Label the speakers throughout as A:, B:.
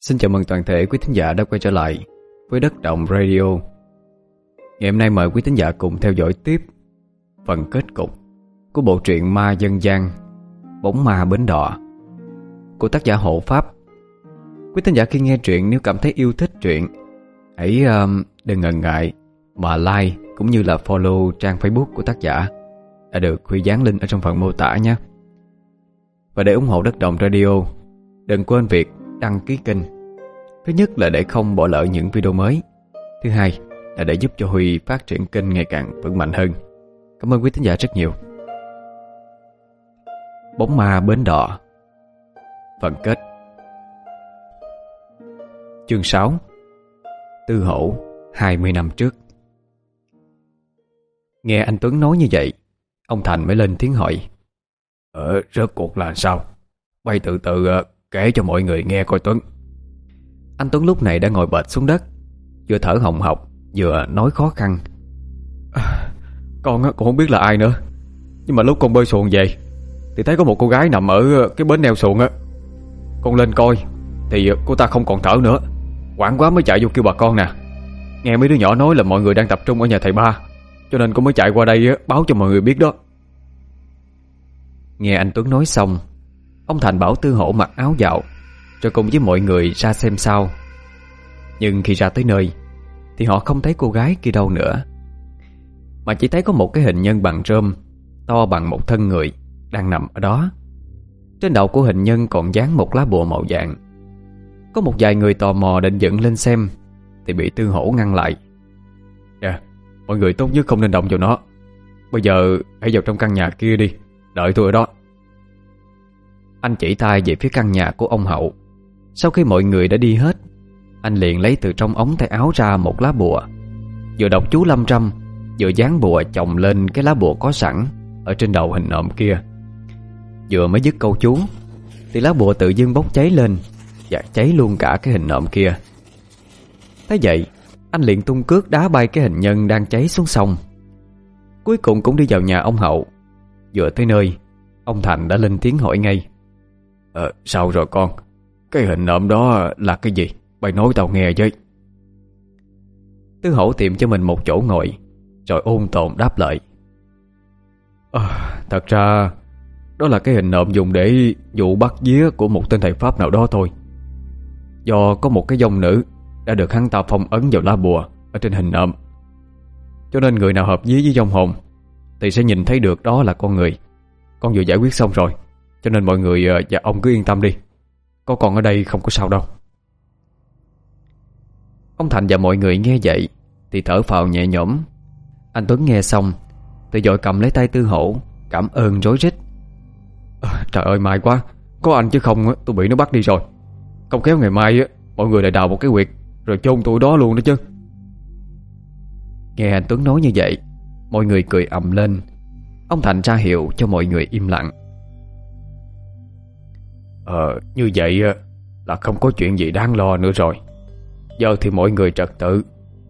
A: Xin chào mừng toàn thể quý thính giả đã quay trở lại với Đất Động Radio Ngày hôm nay mời quý thính giả cùng theo dõi tiếp phần kết cục của bộ truyện ma dân gian Bóng ma bến đỏ của tác giả Hộ Pháp Quý thính giả khi nghe truyện nếu cảm thấy yêu thích truyện hãy um, đừng ngần ngại mà like cũng như là follow trang Facebook của tác giả đã được Huy dán link ở trong phần mô tả nhé. Và để ủng hộ Đất Động Radio đừng quên việc đăng ký kênh. Thứ nhất là để không bỏ lỡ những video mới. Thứ hai là để giúp cho Huy phát triển kênh ngày càng vững mạnh hơn. Cảm ơn quý thính giả rất nhiều. Bóng ma bến đỏ. Phần kết. Chương 6 Tư hổ 20 năm trước. Nghe anh Tuấn nói như vậy Ông Thành mới lên tiếng hỏi.
B: Ờ, rớt cuộc là sao? Bay từ từ ờ, kể cho mọi người nghe coi Tuấn.
A: Anh Tuấn lúc này đã ngồi bệt xuống đất Vừa thở hồng hộc Vừa nói khó khăn.
B: À, Con cũng không biết là ai nữa. Nhưng mà lúc con bơi xuồng về Thì thấy có một cô gái nằm ở cái bến neo xuồng á. Con lên coi Thì cô ta không còn thở nữa. Quảng quá mới chạy vô kêu bà con nè. Nghe mấy đứa nhỏ nói là mọi người đang tập trung ở nhà thầy ba Cho nên con mới chạy qua đây báo cho mọi người biết đó.
A: Nghe anh Tuấn nói xong Ông Thành bảo Tư Hổ mặc áo dạo Rồi cùng với mọi người ra xem sao. Nhưng khi ra tới nơi Thì họ không thấy cô gái kia đâu nữa Mà chỉ thấy có một cái hình nhân bằng rơm To bằng một thân người Đang nằm ở đó. Trên đầu của hình nhân còn dán một lá bùa màu vàng. Có một vài người tò mò định dựng lên xem Thì bị Tư Hổ ngăn lại.
B: Dạ yeah, Mọi người tốt nhất không nên động vào nó. Bây giờ hãy vào trong căn nhà kia đi Đợi tôi ở đó.
A: Anh chỉ tay về phía căn nhà của ông Hậu. Sau khi mọi người đã đi hết, Anh liền lấy từ trong ống tay áo ra một lá bùa. Vừa đọc chú Lâm Trăm Vừa dán bùa chồng lên cái lá bùa có sẵn Ở trên đầu hình nộm kia. Vừa mới dứt câu chú, Thì lá bùa tự dưng bốc cháy lên Và cháy luôn cả cái hình nộm kia. Thế vậy, Anh liền tung cước đá bay cái hình nhân đang cháy xuống sông. Cuối cùng cũng đi vào nhà ông Hậu. Vừa tới nơi, Ông Thành đã lên tiếng hỏi ngay.
B: Ờ sao rồi con? Cái hình nộm đó là cái gì? Bày nói tao nghe với.
A: Tứ hổ tìm cho mình một chỗ ngồi Rồi ôn tồn đáp lại.
B: À, Thật ra Đó là cái hình nộm dùng để Dụ bắt día của một tên thầy Pháp nào đó thôi. Do có một cái dông nữ Đã được hắn ta phong ấn vào lá bùa Ở trên hình nộm. Cho nên người nào hợp dí với dông hồn Thì sẽ nhìn thấy được đó là con người. Con vừa giải quyết xong rồi. Cho nên mọi người và ông cứ yên tâm đi. Có con ở đây không có sao đâu.
A: Ông Thành và mọi người nghe vậy Thì thở phào nhẹ nhõm. Anh Tuấn nghe xong Thì dội cầm lấy tay Tư Hổ Cảm ơn rối rít.
B: À, Trời ơi may quá. Có anh chứ không tôi bị nó bắt đi rồi. Không kéo ngày mai mọi người lại đào một cái quyệt Rồi chôn tôi đó luôn đó chứ.
A: Nghe anh Tuấn nói như vậy Mọi người cười ầm lên. Ông Thành ra hiệu cho mọi người im lặng.
B: Ờ như vậy là không có chuyện gì đáng lo nữa rồi. Giờ thì mọi người trật tự,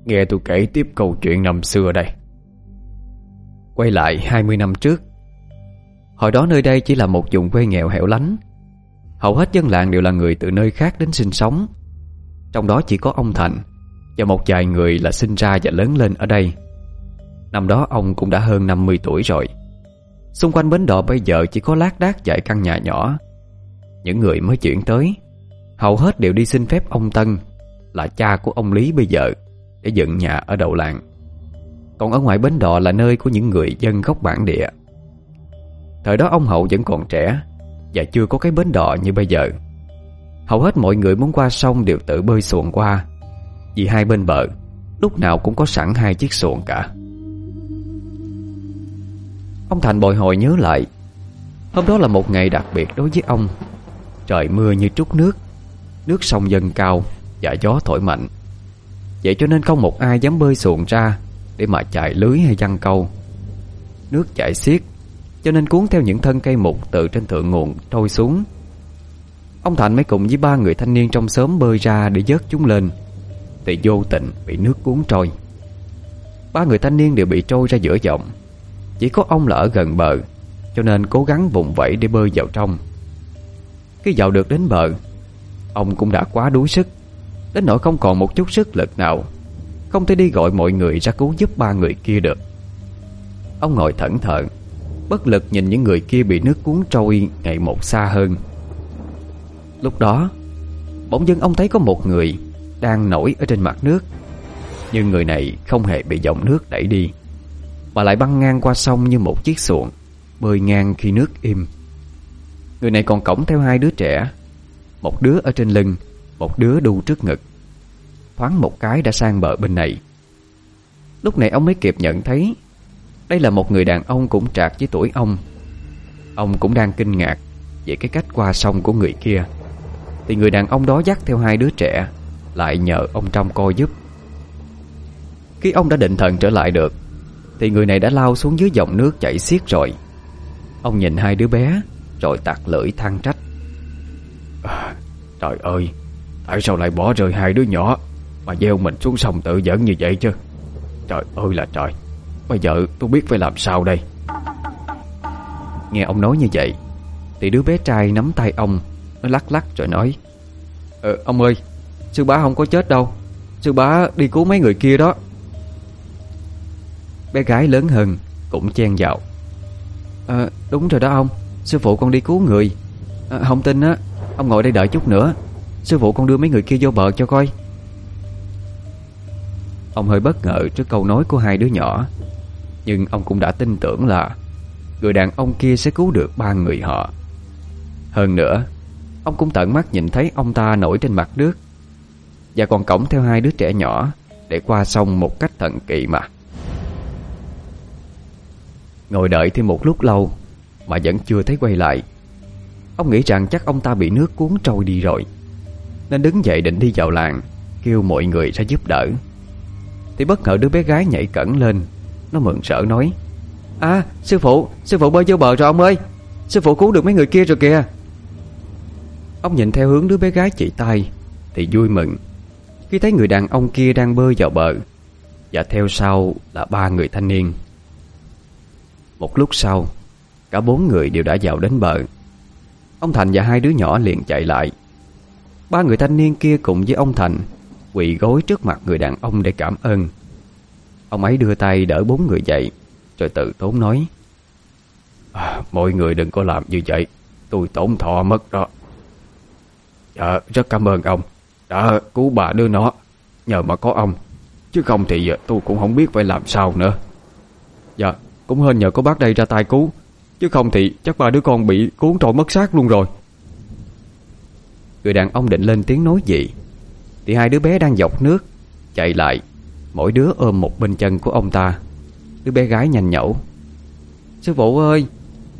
B: Nghe tôi kể tiếp câu chuyện năm xưa đây.
A: Quay lại 20 năm trước, Hồi đó nơi đây chỉ là một vùng quê nghèo hẻo lánh. Hầu hết dân làng đều là người từ nơi khác đến sinh sống. Trong đó chỉ có ông Thành Và một vài người là sinh ra và lớn lên ở đây. Năm đó ông cũng đã hơn 50 tuổi rồi. Xung quanh bến đò bây giờ chỉ có lác đác vài căn nhà nhỏ. Những người mới chuyển tới. Hầu hết đều đi xin phép ông Tân, Là cha của ông Lý bây giờ, Để dựng nhà ở đầu làng. Còn ở ngoài bến đò là nơi của những người dân gốc bản địa. Thời đó ông Hậu vẫn còn trẻ Và chưa có cái bến đò như bây giờ. Hầu hết mọi người muốn qua sông đều tự bơi xuồng qua, Vì hai bên bờ Lúc nào cũng có sẵn hai chiếc xuồng cả. Ông Thành bồi hồi nhớ lại, Hôm đó là một ngày đặc biệt đối với ông. Trời mưa như trút nước. Nước sông dâng cao Và gió thổi mạnh. Vậy cho nên không một ai dám bơi xuồng ra Để mà chạy lưới hay giăng câu. Nước chảy xiết, Cho nên cuốn theo những thân cây mục Từ trên thượng nguồn trôi xuống. Ông Thành mới cùng với ba người thanh niên trong xóm bơi ra để vớt chúng lên, Thì vô tình bị nước cuốn trôi. Ba người thanh niên đều bị trôi ra giữa dòng. Chỉ có ông là ở gần bờ, Cho nên cố gắng vùng vẫy để bơi vào trong. Khi vào được đến bờ. Ông cũng đã quá đuối sức. Đến nỗi không còn một chút sức lực nào. Không thể đi gọi mọi người ra cứu giúp ba người kia được. Ông ngồi thẫn thờ, Bất lực nhìn những người kia bị nước cuốn trôi Ngày một xa hơn. Lúc đó, Bỗng dưng ông thấy có một người Đang nổi ở trên mặt nước. Nhưng người này không hề bị dòng nước đẩy đi, Mà lại băng ngang qua sông như một chiếc xuồng, Bơi ngang khi nước im. Người này còn cổng theo hai đứa trẻ. Một đứa ở trên lưng, Một đứa đu trước ngực. Thoáng một cái đã sang bờ bên này. Lúc này ông mới kịp nhận thấy, Đây là một người đàn ông cũng trạc với tuổi ông. Ông cũng đang kinh ngạc Về cái cách qua sông của người kia. Thì người đàn ông đó dắt theo hai đứa trẻ, Lại nhờ ông trong coi giúp. Khi ông đã định thần trở lại được, Thì người này đã lao xuống dưới dòng nước chảy xiết rồi. Ông nhìn hai đứa bé rồi tặc lưỡi than trách.
B: À, Trời ơi Tại sao lại bỏ rơi hai đứa nhỏ Mà gieo mình xuống sông tự dẫn như vậy chứ? Trời ơi là trời Bây giờ tôi biết phải làm sao đây?
A: Nghe ông nói như vậy Thì đứa bé trai nắm tay ông Nó lắc lắc rồi nói Ờ ông ơi Sư bá không có chết đâu Sư bá đi cứu mấy người kia đó. Bé gái lớn hơn Cũng chen vào. À, Đúng rồi đó ông Sư phụ con đi cứu người. À, Không tin á Ông ngồi đây đợi chút nữa. Sư phụ con đưa mấy người kia vô bờ cho coi. Ông hơi bất ngờ trước câu nói của hai đứa nhỏ Nhưng ông cũng đã tin tưởng là Người đàn ông kia sẽ cứu được ba người họ. Hơn nữa Ông cũng tận mắt nhìn thấy ông ta nổi trên mặt nước Và còn cổng theo hai đứa trẻ nhỏ Để qua sông một cách thần kỳ mà. Ngồi đợi thêm một lúc lâu mà vẫn chưa thấy quay lại. Ông nghĩ rằng chắc ông ta bị nước cuốn trôi đi rồi. Nên đứng dậy định đi vào làng, Kêu mọi người ra giúp đỡ. Thì bất ngờ đứa bé gái nhảy cẩn lên, Nó mừng sợ nói À sư phụ Sư phụ bơi vô bờ rồi ông ơi. Sư phụ cứu được mấy người kia rồi kìa. Ông nhìn theo hướng đứa bé gái chỉ tay, Thì vui mừng. Khi thấy người đàn ông kia đang bơi vào bờ, Và theo sau là ba người thanh niên. Một lúc sau Cả bốn người đều đã vào đến bờ. Ông Thành và hai đứa nhỏ liền chạy lại. Ba người thanh niên kia cùng với ông Thành Quỳ gối trước mặt người đàn ông để cảm ơn. Ông ấy đưa tay đỡ bốn người dậy Rồi tự tốn nói à, Mọi người đừng có làm như vậy Tôi tổn thọ mất đó. Dạ rất cảm ơn ông Đã cứu bà đưa nó Nhờ mà có ông Chứ không thì tôi cũng không biết phải làm sao nữa. Dạ cũng hên nhờ có bác đây ra tay cứu. Chứ không thì chắc ba đứa con bị cuốn trôi mất xác luôn rồi. Người đàn ông định lên tiếng nói gì? Thì hai đứa bé đang dọc nước, Chạy lại. Mỗi đứa ôm một bên chân của ông ta. Đứa bé gái nhanh nhẩu. Sư phụ ơi,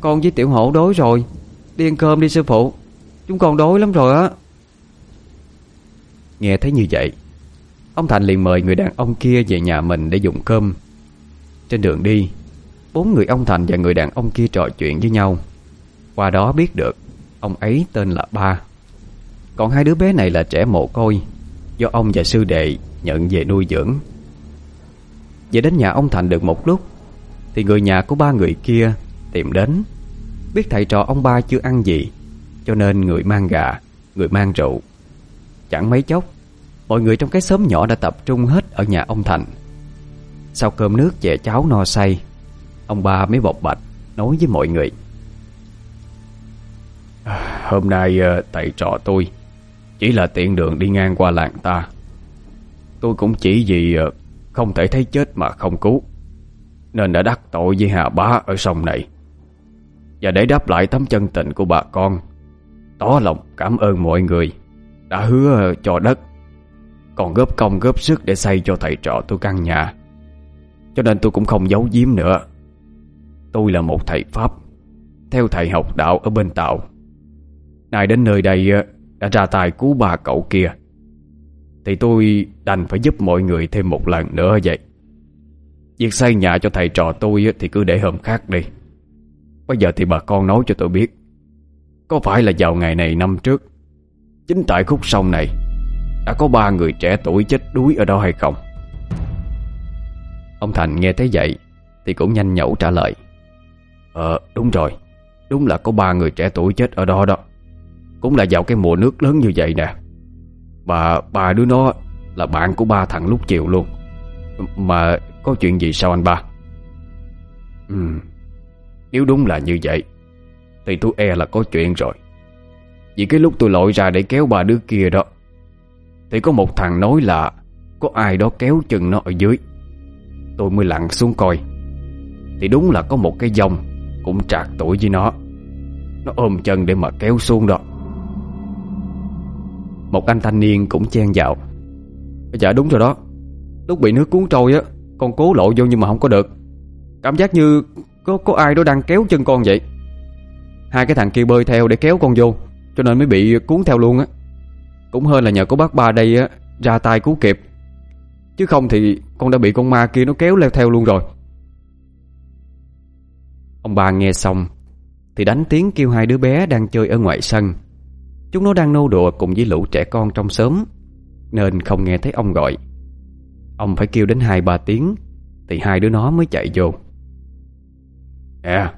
A: Con với tiểu hổ đói rồi. Đi ăn cơm đi sư phụ. Chúng con đói lắm rồi á. Nghe thấy như vậy, Ông Thành liền mời người đàn ông kia về nhà mình để dùng cơm. Trên đường đi Bốn người ông Thành và người đàn ông kia trò chuyện với nhau. Qua đó biết được, Ông ấy tên là Ba. Còn hai đứa bé này là trẻ mồ côi, Do ông và sư đệ nhận về nuôi dưỡng. Về đến nhà ông Thành được một lúc, Thì người nhà của ba người kia tìm đến, Biết thầy trò ông ba chưa ăn gì, Cho nên người mang gà, Người mang rượu. Chẳng mấy chốc, Mọi người trong cái xóm nhỏ đã tập trung hết ở nhà ông Thành. Sau cơm nước chè cháo no say Ông ba mới bộc bạch, Nói với mọi người.
B: Hôm nay ờ, thầy trò tôi Chỉ là tiện đường đi ngang qua làng ta. Tôi cũng chỉ vì ờ, Không thể thấy chết mà không cứu, Nên đã đắc tội với Hà Bá ở sông này. Và để đáp lại tấm chân tình của bà con, Tỏ lòng cảm ơn mọi người Đã hứa ờ, cho đất, Còn góp công góp sức để xây cho thầy trò tôi căn nhà. Cho nên tôi cũng không giấu giếm nữa. Tôi là một thầy Pháp, Theo thầy học đạo ở bên Tàu. Nay đến nơi đây ờ, Đã ra tài cứu ba cậu kia. Thì tôi đành phải giúp mọi người thêm một lần nữa vậy. Việc xây nhà cho thầy trò tôi ờ, Thì cứ để hôm khác đi. Bây giờ thì bà con nói cho tôi biết, Có phải là vào ngày này năm trước, Chính tại khúc sông này, Đã có ba người trẻ tuổi chết đuối ở đó hay không?
A: Ông Thành nghe thấy vậy, Thì cũng nhanh nhẩu trả lời.
B: Ờ đúng rồi. Đúng là có ba người trẻ tuổi chết ở đó đó. Cũng là vào cái mùa nước lớn như vậy nè. Bà, ba đứa nó là bạn của ba thằng lúc chiều luôn. Mà có chuyện gì sao anh ba? Ừ Nếu đúng là như vậy, Thì tôi e là có chuyện rồi. Vì cái lúc tôi lội ra để kéo ba đứa kia đó, Thì có một thằng nói là Có ai đó kéo chân nó ở dưới. Tôi mới lặn xuống coi. Thì đúng là có một cái dòng cũng trạc tuổi với nó. Nó ôm chân để mà kéo xuống đó.
A: Một anh thanh niên cũng chen vào.
B: Dạ đúng rồi đó. Lúc bị nước cuốn trôi á, Con cố lộ vô nhưng mà không có được. Cảm giác như có có ai đó đang kéo chân con vậy. Hai cái thằng kia bơi theo để kéo con vô, Cho nên mới bị cuốn theo luôn á. Cũng hơn là nhờ có bác ba đây á, Ra tay cứu kịp. Chứ không thì con đã bị con ma kia nó kéo leo theo luôn rồi.
A: Ông bà nghe xong Thì đánh tiếng kêu hai đứa bé đang chơi ở ngoài sân. Chúng nó đang nô đùa cùng với lũ trẻ con trong xóm Nên không nghe thấy ông gọi. Ông phải kêu đến hai ba tiếng Thì hai đứa nó mới chạy vô.
B: Nè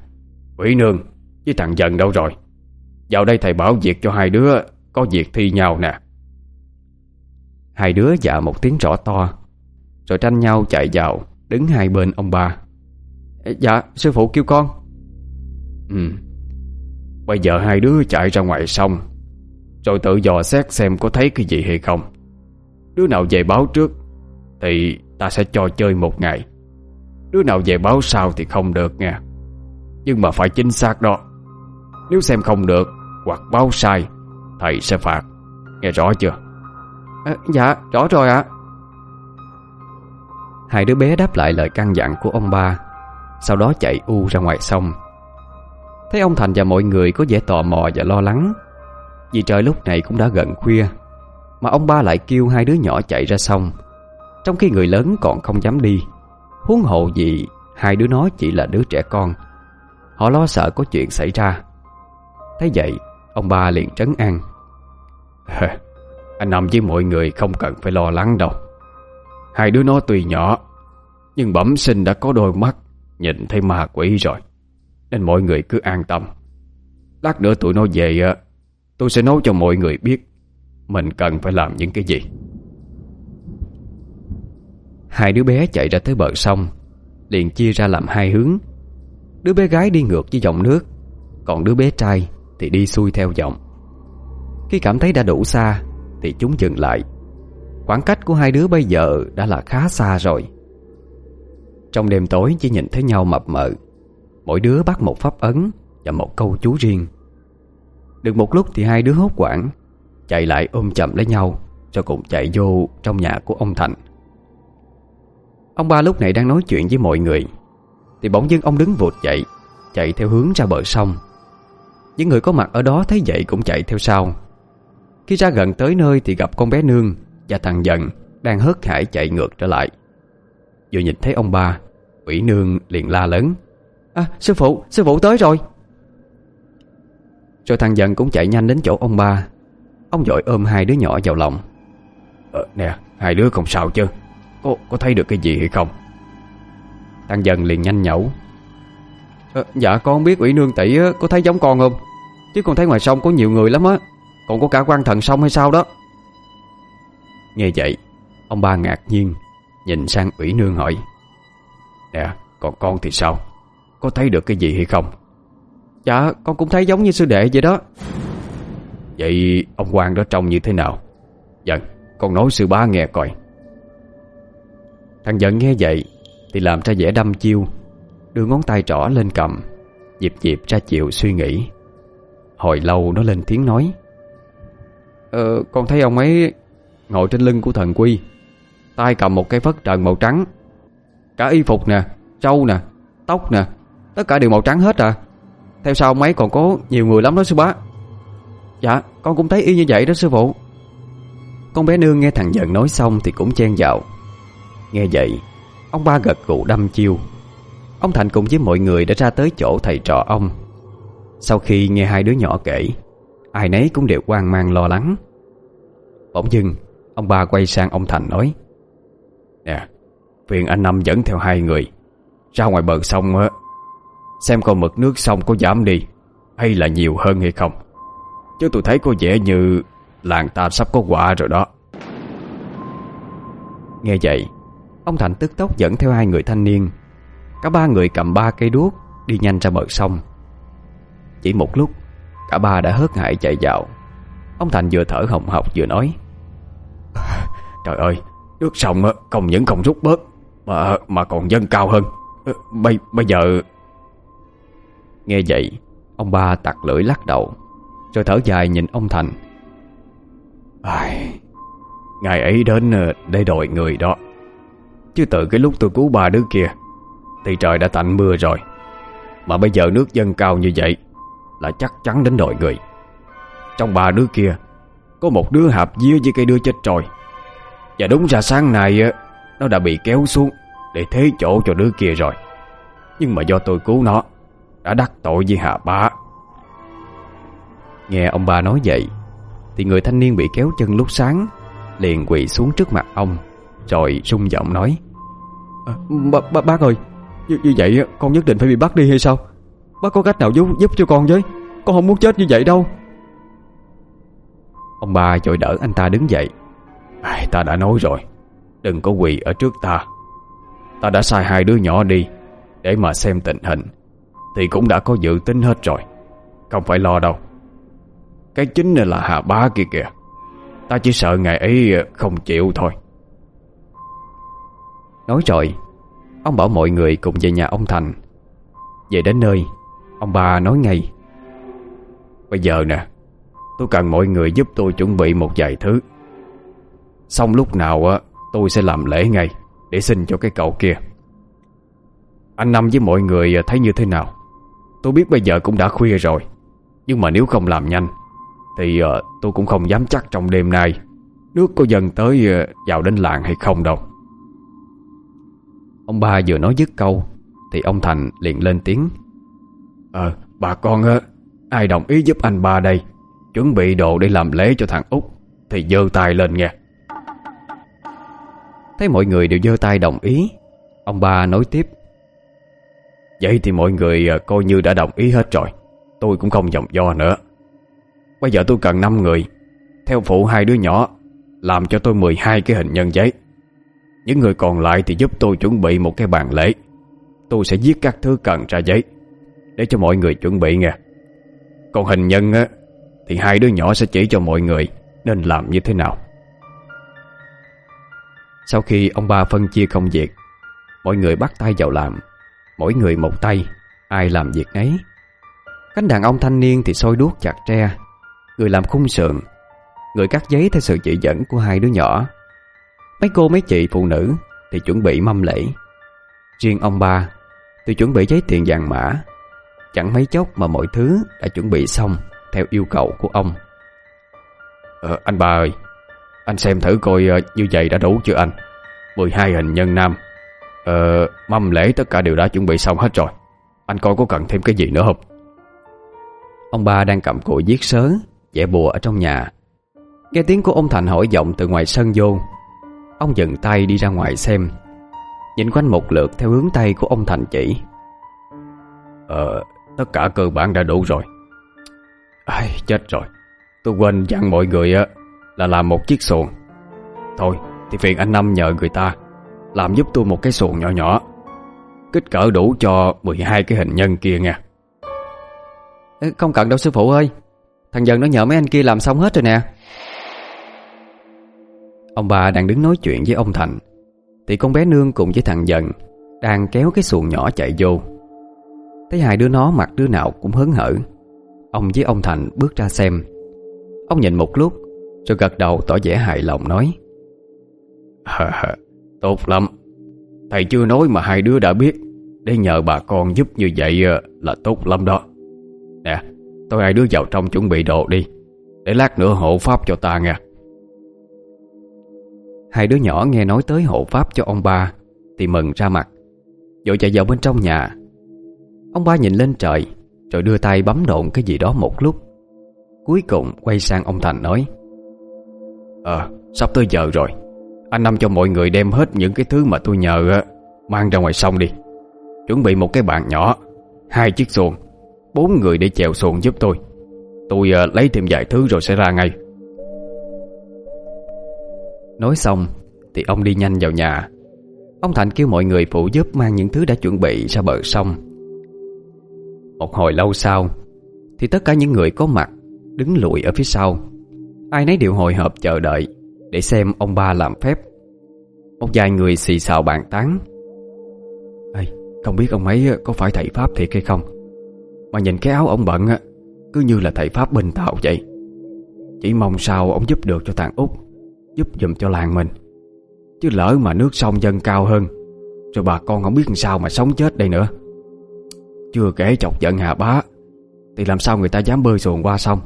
B: Quỷ nương Với thằng dần đâu rồi? Vào đây thầy bảo việc cho hai đứa Có việc thi nhau nè.
A: Hai đứa dạ một tiếng rõ to Rồi tranh nhau chạy vào Đứng hai bên ông ba
B: Dạ sư phụ kêu con. Ừ. Bây giờ hai đứa chạy ra ngoài sông Rồi tự dò xét xem có thấy cái gì hay không. Đứa nào về báo trước Thì ta sẽ cho chơi một ngày. Đứa nào về báo sau thì không được nha Nhưng mà phải chính xác đó. Nếu xem không được Hoặc báo sai Thầy sẽ phạt. Nghe rõ chưa?
A: À, Dạ rõ rồi ạ. Hai đứa bé đáp lại lời căn dặn của ông ba sau đó chạy u ra ngoài sông. Thấy ông Thành và mọi người có vẻ tò mò và lo lắng, Vì trời lúc này cũng đã gần khuya, Mà ông ba lại kêu hai đứa nhỏ chạy ra sông. Trong khi người lớn còn không dám đi, Huống hộ gì Hai đứa nó chỉ là đứa trẻ con, Họ lo sợ có chuyện xảy ra. Thấy vậy, Ông ba liền trấn an.
B: Anh nằm với mọi người không cần phải lo lắng đâu. Hai đứa nó tuy nhỏ, Nhưng bẩm sinh đã có đôi mắt. Nhìn thấy ma quỷ rồi, Nên mọi người cứ an tâm. Lát nữa tụi nó về Tôi sẽ nói cho mọi người biết Mình cần phải làm những cái gì.
A: Hai đứa bé chạy ra tới bờ sông, Liền chia ra làm hai hướng. Đứa bé gái đi ngược với dòng nước, Còn đứa bé trai thì đi xuôi theo dòng. Khi cảm thấy đã đủ xa Thì chúng dừng lại. Khoảng cách của hai đứa bây giờ đã là khá xa rồi. Trong đêm tối chỉ nhìn thấy nhau mập mờ. Mỗi đứa bắt một pháp ấn Và một câu chú riêng. Được một lúc thì hai đứa hốt quảng Chạy lại ôm chậm lấy nhau, rồi cùng chạy vô trong nhà của ông Thành. Ông ba lúc này đang nói chuyện với mọi người, Thì bỗng dưng ông đứng vụt dậy, Chạy theo hướng ra bờ sông. Những người có mặt ở đó thấy vậy cũng chạy theo sau. Khi ra gần tới nơi thì gặp con bé Nương Và thằng Dần Đang hớt hải chạy ngược trở lại. Vừa nhìn thấy ông ba Ủy Nương liền la lớn. À sư phụ, sư phụ tới rồi. Rồi thằng Dần cũng chạy nhanh đến chỗ ông ba. Ông dội ôm hai đứa nhỏ vào lòng.
B: Ờ, Nè, hai đứa không sao chứ? Có, có thấy được cái gì hay không?
A: Thằng Dần liền nhanh nhẩu.
B: À, Dạ con không biết ủy nương tỷ có thấy giống con không? Chứ con thấy ngoài sông có nhiều người lắm á. Còn có cả quan thần sông hay sao đó.
A: Nghe vậy Ông ba ngạc nhiên Nhìn sang ủy nương hỏi
B: Nè còn con thì sao? Có thấy được cái gì hay không?
A: Dạ con cũng thấy giống như sư đệ vậy đó.
B: Vậy ông quan đó trông như thế nào? Dần con nói sư bá nghe coi.
A: Thằng giận nghe vậy Thì làm ra vẻ đâm chiêu Đưa ngón tay trỏ lên cầm Dịp dịp ra chịu suy nghĩ. Hồi lâu nó lên tiếng nói.
B: Ờ con thấy ông ấy Ngồi trên lưng của thần quy tay cầm một cây phất trần màu trắng Cả y phục nè, Trâu nè, Tóc nè, Tất cả đều màu trắng hết à. Theo sau mấy còn có nhiều người lắm đó sư bá.
A: Dạ con cũng thấy y như vậy đó sư phụ. Con bé nương nghe thằng giận nói xong Thì cũng chen vào. Nghe vậy, Ông ba gật gù đâm chiêu. Ông Thành cùng với mọi người đã ra tới chỗ thầy trò ông. Sau khi nghe hai đứa nhỏ kể, Ai nấy cũng đều hoang mang lo lắng. Bỗng dưng, Ông ba quay sang ông Thành nói
B: Phiền anh Năm dẫn theo hai người. Ra ngoài bờ sông á, Xem con mực nước sông có giảm đi, Hay là nhiều hơn hay không. Chứ tôi thấy có vẻ như Làng ta sắp có quả rồi đó.
A: Nghe vậy, Ông Thành tức tốc dẫn theo hai người thanh niên. Cả ba người cầm ba cây đuốc Đi nhanh ra bờ sông. Chỉ một lúc, Cả ba đã hớt hải chạy vào. Ông Thành vừa thở hồng hộc vừa nói,
B: Trời ơi, Nước sông không những không rút bớt mà mà còn dâng cao hơn. Ờ, bây, bây giờ
A: Nghe vậy Ông ba tặc lưỡi lắc đầu Rồi thở dài nhìn ông Thành.
B: Ai... Ngày ấy đến ờ, để đòi người đó. Chứ từ cái lúc tôi cứu ba đứa kia Thì trời đã tạnh mưa rồi. Mà bây giờ nước dâng cao như vậy Là chắc chắn đến đòi người. Trong ba đứa kia Có một đứa hạp día với cây đứa chết rồi Và đúng ra sáng nay ờ, nó đã bị kéo xuống Để thế chỗ cho đứa kia rồi. Nhưng mà do tôi cứu nó Đã đắc tội với hạ bá.
A: Nghe ông ba nói vậy Thì người thanh niên bị kéo chân lúc sáng Liền quỳ xuống trước mặt ông Rồi rung giọng nói
B: à, b- Bác ơi như, như vậy con nhất định phải bị bắt đi hay sao? Bác có cách nào giúp, giúp cho con với? Con không muốn chết như vậy đâu.
A: Ông ba dội đỡ anh ta đứng dậy.
B: À, Ta đã nói rồi Đừng có quỳ ở trước ta. Ta đã sai hai đứa nhỏ đi, Để mà xem tình hình, Thì cũng đã có dự tính hết rồi. Không phải lo đâu. Cái chính là Hà Bá kia kìa. Ta chỉ sợ ngày ấy không chịu thôi.
A: Nói rồi, Ông bảo mọi người cùng về nhà ông Thành. Về đến nơi, Ông bà nói ngay.
B: Bây giờ nè, Tôi cần mọi người giúp tôi chuẩn bị một vài thứ. Xong lúc nào á Tôi sẽ làm lễ ngay Để xin cho cái cậu kia. Anh Năm với mọi người thấy như thế nào? Tôi biết bây giờ cũng đã khuya rồi Nhưng mà nếu không làm nhanh Thì uh, tôi cũng không dám chắc trong đêm nay Nước có dần tới uh, vào đến làng hay không đâu.
A: Ông ba vừa nói dứt câu Thì ông Thành liền lên tiếng.
B: Ờ bà con á Ai đồng ý giúp anh ba đây? Chuẩn bị đồ để làm lễ cho thằng Út Thì giơ tay lên nghe.
A: Thấy mọi người đều giơ tay đồng ý. Ông ba nói tiếp.
B: Vậy thì mọi người à, coi như đã đồng ý hết rồi. Tôi cũng không dòng do nữa. Bây giờ tôi cần 5 người. Theo phụ hai đứa nhỏ, Làm cho tôi 12 cái hình nhân giấy. Những người còn lại thì giúp tôi chuẩn bị một cái bàn lễ. Tôi sẽ viết các thứ cần ra giấy, Để cho mọi người chuẩn bị nghe. Còn hình nhân á, Thì hai đứa nhỏ sẽ chỉ cho mọi người Nên làm như thế nào.
A: Sau khi ông ba phân chia công việc Mọi người bắt tay vào làm Mỗi người một tay Ai làm việc ấy Cánh đàn ông thanh niên thì sôi đuốc chặt tre Người làm khung sườn Người cắt giấy theo sự chỉ dẫn của hai đứa nhỏ. Mấy cô mấy chị phụ nữ Thì chuẩn bị mâm lễ. Riêng ông ba Thì chuẩn bị giấy tiền vàng mã Chẳng mấy chốc mà mọi thứ đã chuẩn bị xong Theo yêu cầu của ông.
B: Ờ, Anh ba ơi anh xem thử coi uh, như vậy đã đủ chưa anh? 12 hình nhân nam. Ờ, mâm lễ tất cả đều đã chuẩn bị xong hết rồi. Anh coi có cần thêm cái gì nữa không?
A: Ông ba đang cầm cụi viết sớ Vẽ bùa ở trong nhà. Nghe tiếng của ông Thành hỏi giọng từ ngoài sân vô. Ông dừng tay đi ra ngoài xem. Nhìn quanh một lượt theo hướng tay của ông Thành chỉ.
B: Ờ, tất cả cơ bản đã đủ rồi. Ai, chết rồi. Tôi quên dặn mọi người á Là làm một chiếc xuồng. Thôi, thì phiền anh Năm nhờ người ta Làm giúp tôi một cái xuồng nhỏ nhỏ Kích cỡ đủ cho 12 cái hình nhân kia nha.
A: Không cần đâu sư phụ ơi. Thằng dần nó nhờ mấy anh kia làm xong hết rồi nè. Ông bà đang đứng nói chuyện với ông Thành Thì con bé Nương cùng với thằng dần Đang kéo cái xuồng nhỏ chạy vô. Thấy hai đứa nó mặt đứa nào cũng hớn hở Ông với ông Thành bước ra xem. Ông nhìn một lúc Rồi gật đầu tỏ vẻ hài lòng nói.
B: Tốt lắm. Thầy chưa nói mà hai đứa đã biết. Để nhờ bà con giúp như vậy ờ, là tốt lắm đó. Nè Tôi hai đứa vào trong chuẩn bị đồ đi. Để lát nữa hộ pháp cho ta nha
A: Hai đứa nhỏ nghe nói tới hộ pháp cho ông ba Thì mừng ra mặt. Rồi chạy vào bên trong nhà. Ông ba nhìn lên trời Rồi đưa tay bấm độn cái gì đó một lúc. Cuối cùng quay sang ông Thành nói
B: Ờ, sắp tới giờ rồi. Anh Năm cho mọi người đem hết những cái thứ mà tôi nhờ Mang ra ngoài sông đi. Chuẩn bị một cái bàn nhỏ Hai chiếc xuồng Bốn người để chèo xuồng giúp tôi. Tôi uh, lấy thêm vài thứ rồi sẽ ra ngay.
A: Nói xong Thì ông đi nhanh vào nhà. Ông Thành kêu mọi người phụ giúp mang những thứ đã chuẩn bị ra bờ sông. Một hồi lâu sau Thì tất cả những người có mặt Đứng lùi ở phía sau. Ai nấy đều hồi hộp chờ đợi Để xem ông ba làm phép. Một vài người xì xào bàn tán. Ê, Không biết ông ấy ờ, có phải thầy Pháp thiệt hay không? Mà nhìn cái áo ông bận Cứ như là thầy Pháp bình tạo vậy. Chỉ mong sao ông giúp được cho thằng Út Giúp dùm cho làng mình. Chứ lỡ mà nước sông dâng cao hơn Rồi bà con không biết làm sao mà sống chết đây nữa. Chưa kể chọc giận Hà Bá Thì làm sao người ta dám bơi xuồng qua sông?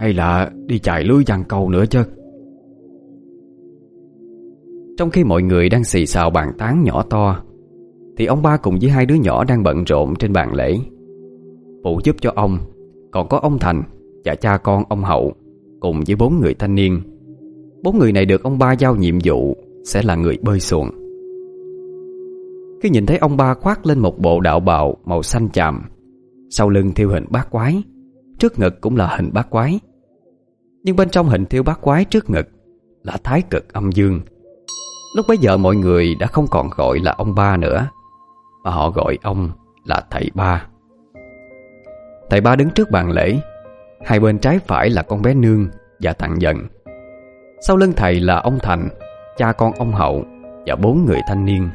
A: Hay là đi chạy lưới giăng câu nữa chứ? Trong khi mọi người đang xì xào bàn tán nhỏ to, Thì ông ba cùng với hai đứa nhỏ đang bận rộn trên bàn lễ. Phụ giúp cho ông, Còn có ông Thành Và cha con ông Hậu Cùng với bốn người thanh niên. Bốn người này được ông ba giao nhiệm vụ Sẽ là người bơi xuồng. Khi nhìn thấy ông ba khoác lên một bộ đạo bào Màu xanh chạm Sau lưng thiêu hình bát quái, Trước ngực cũng là hình bát quái. Nhưng bên trong hình thiêu bát quái trước ngực Là thái cực âm dương. Lúc bấy giờ mọi người đã không còn gọi là ông ba nữa, Mà họ gọi ông là thầy ba. Thầy ba đứng trước bàn lễ, Hai bên trái phải là con bé Nương và thằng Dần. Sau lưng thầy là ông Thành, Cha con ông Hậu Và bốn người thanh niên.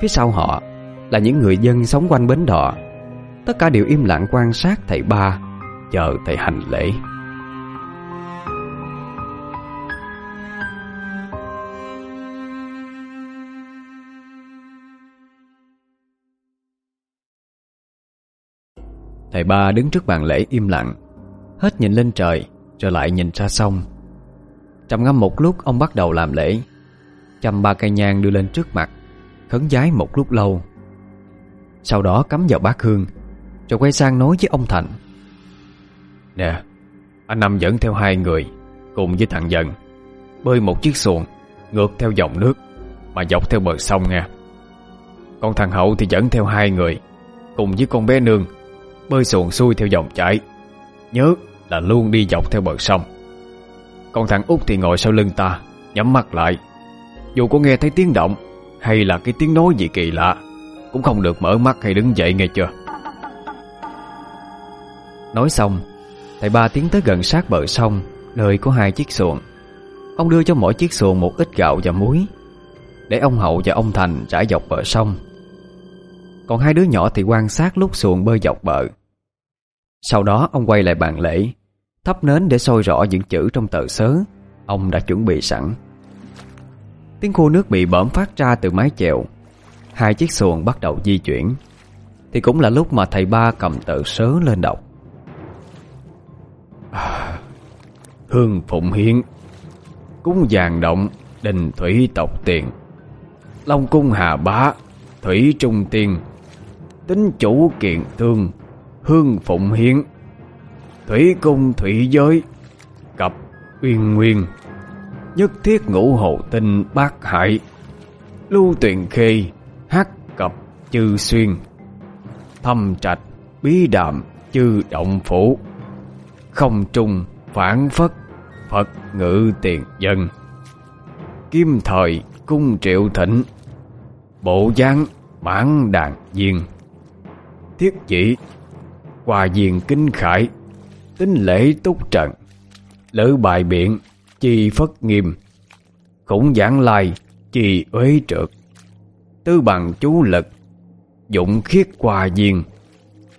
A: Phía sau họ là những người dân sống quanh bến đò. Tất cả đều im lặng quan sát thầy ba Chờ thầy hành lễ. Thầy ba đứng trước bàn lễ im lặng, Hết nhìn lên trời, Rồi lại nhìn ra sông. Trầm ngâm một lúc, ông bắt đầu làm lễ. Chăm ba cây nhang đưa lên trước mặt, Khấn giái một lúc lâu. Sau đó cắm vào bát hương, Rồi quay sang nói với ông Thành Nè, Anh Năm dẫn theo hai người Cùng với thằng Dần, Bơi một chiếc xuồng Ngược theo dòng nước Mà dọc theo bờ sông nha. Còn thằng Hậu thì dẫn theo hai người Cùng với con bé Nương Bơi xuồng xuôi theo dòng chảy. Nhớ là luôn đi dọc theo bờ sông. Còn thằng út thì ngồi sau lưng ta, Nhắm mắt lại. Dù có nghe thấy tiếng động, Hay là cái tiếng nói gì kỳ lạ, Cũng không được mở mắt hay đứng dậy nghe chưa. Nói xong, Thầy ba tiến tới gần sát bờ sông, Nơi có hai chiếc xuồng. Ông đưa cho mỗi chiếc xuồng một ít gạo và muối, Để ông Hậu và ông Thành trải dọc bờ sông. Còn hai đứa nhỏ thì quan sát lúc xuồng bơi dọc bờ. Sau đó ông quay lại bàn lễ, Thắp nến để soi rõ những chữ trong tờ sớ. Ông đã chuẩn bị sẵn. Tiếng khô nước bị bỡm phát ra từ mái chèo. Hai chiếc xuồng bắt đầu di chuyển. Thì cũng là lúc mà thầy ba cầm tờ sớ lên đọc. Hương Phụng Hiến, Cúng vàng động Đình Thủy Tộc Tiền. Long Cung Hà Bá, Thủy Trung Tiên. Tính chủ kiện thương Hương Phụng Hiến, Thủy Cung Thủy Giới, Cập Uyên Nguyên, Nhất thiết ngũ hồ tinh bác hải, Lưu tuyền khê Hát cập chư xuyên, Thâm trạch bí đạm chư động phủ, Không trung phản phất Phật ngự tiền dân, Kim thời cung triệu thịnh, Bộ giang bản đàn viên, Thiết chỉ Hòa diện kinh khải, Tính lễ túc trận Lữ bài biện, Chi phất nghiêm Khủng giảng lai, Chi uế trượt Tư bằng chú lực, Dụng khiết hòa diền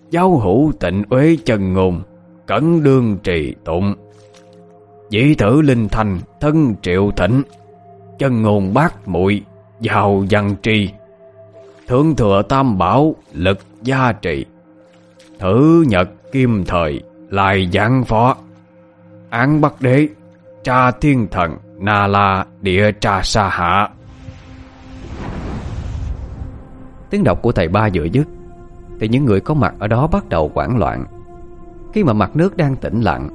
A: Giáo hữu tịnh uế chân ngôn, Cẩn đương trì tụng, Dĩ thử linh thành thân triệu thỉnh Chân ngôn bát muội Giàu văn tri, Thượng thừa tam bảo lực gia trị Thử nhật kim thời Lại giảng phó. Án bắc đế Tra thiên thần, Na la địa tra sa hạ. Tiếng đọc của thầy ba vừa dứt, Thì những người có mặt ở đó bắt đầu quảng loạn. Khi mà mặt nước đang tĩnh lặng,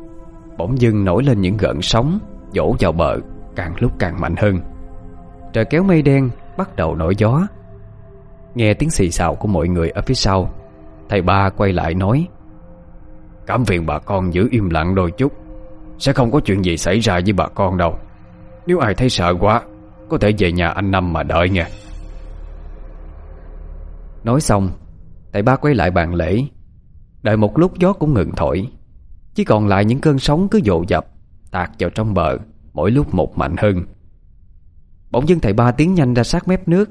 A: Bỗng dưng nổi lên những gợn sóng, Dỗ vào bờ, Càng lúc càng mạnh hơn. Trời kéo mây đen, Bắt đầu nổi gió. Nghe tiếng xì xào của mọi người ở phía sau Thầy ba quay lại nói, Cảm phiền bà con giữ im lặng đôi chút. Sẽ không có chuyện gì xảy ra với bà con đâu.
B: Nếu ai thấy sợ quá, Có thể về nhà anh Năm mà đợi nha
A: Nói xong, Thầy ba quay lại bàn lễ. Đợi một lúc gió cũng ngừng thổi, Chỉ còn lại những cơn sóng cứ dồn dập, Tạt vào trong bờ, Mỗi lúc một mạnh hơn. Bỗng dưng thầy ba tiến nhanh ra sát mép nước,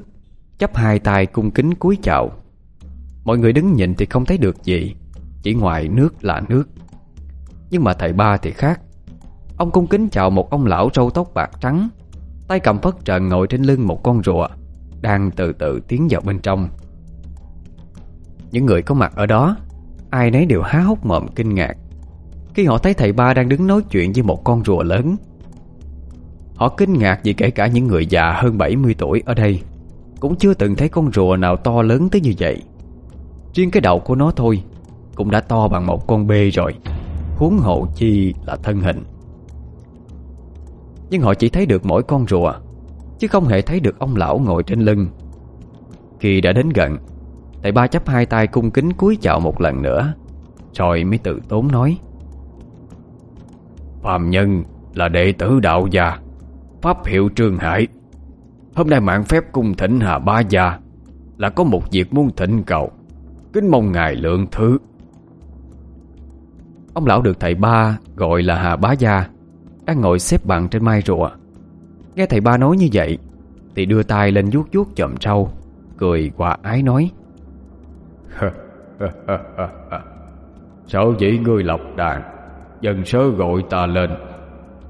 A: chắp hai tay cung kính cúi chào. Mọi người đứng nhìn thì không thấy được gì, Chỉ ngoài nước là nước. Nhưng mà thầy ba thì khác. Ông cung kính chào một ông lão râu tóc bạc trắng, Tay cầm phất trần ngồi trên lưng một con rùa, Đang từ từ tiến vào bên trong. Những người có mặt ở đó, Ai nấy đều há hốc mồm kinh ngạc. Khi họ thấy thầy ba đang đứng nói chuyện với một con rùa lớn, Họ kinh ngạc vì kể cả những người già hơn 70 tuổi ở đây Cũng chưa từng thấy con rùa nào to lớn tới như vậy. Riêng cái đầu của nó thôi Cũng đã to bằng một con bê rồi. Huống hộ chi là thân hình. Nhưng họ chỉ thấy được mỗi con rùa, Chứ không hề thấy được ông lão ngồi trên lưng. Khi đã đến gần, Thầy ba chấp hai tay cung kính cúi chào một lần nữa, Rồi mới tự tốn nói.
B: Phạm nhân là đệ tử đạo gia, Pháp hiệu Trương Hải. Hôm nay mạng phép cung thỉnh Hà Ba Gia Là có một việc muốn thỉnh cầu. Kính mong ngài lượng thứ.
A: Ông lão được thầy ba gọi là Hà Bá Gia, Đang ngồi xếp bằng trên mai rùa. Nghe thầy ba nói như vậy, Thì đưa tay lên vuốt vuốt chậm trâu, Cười qua ái nói.
B: Sao dĩ ngươi lọc đàn? Dần sớ gọi ta lên,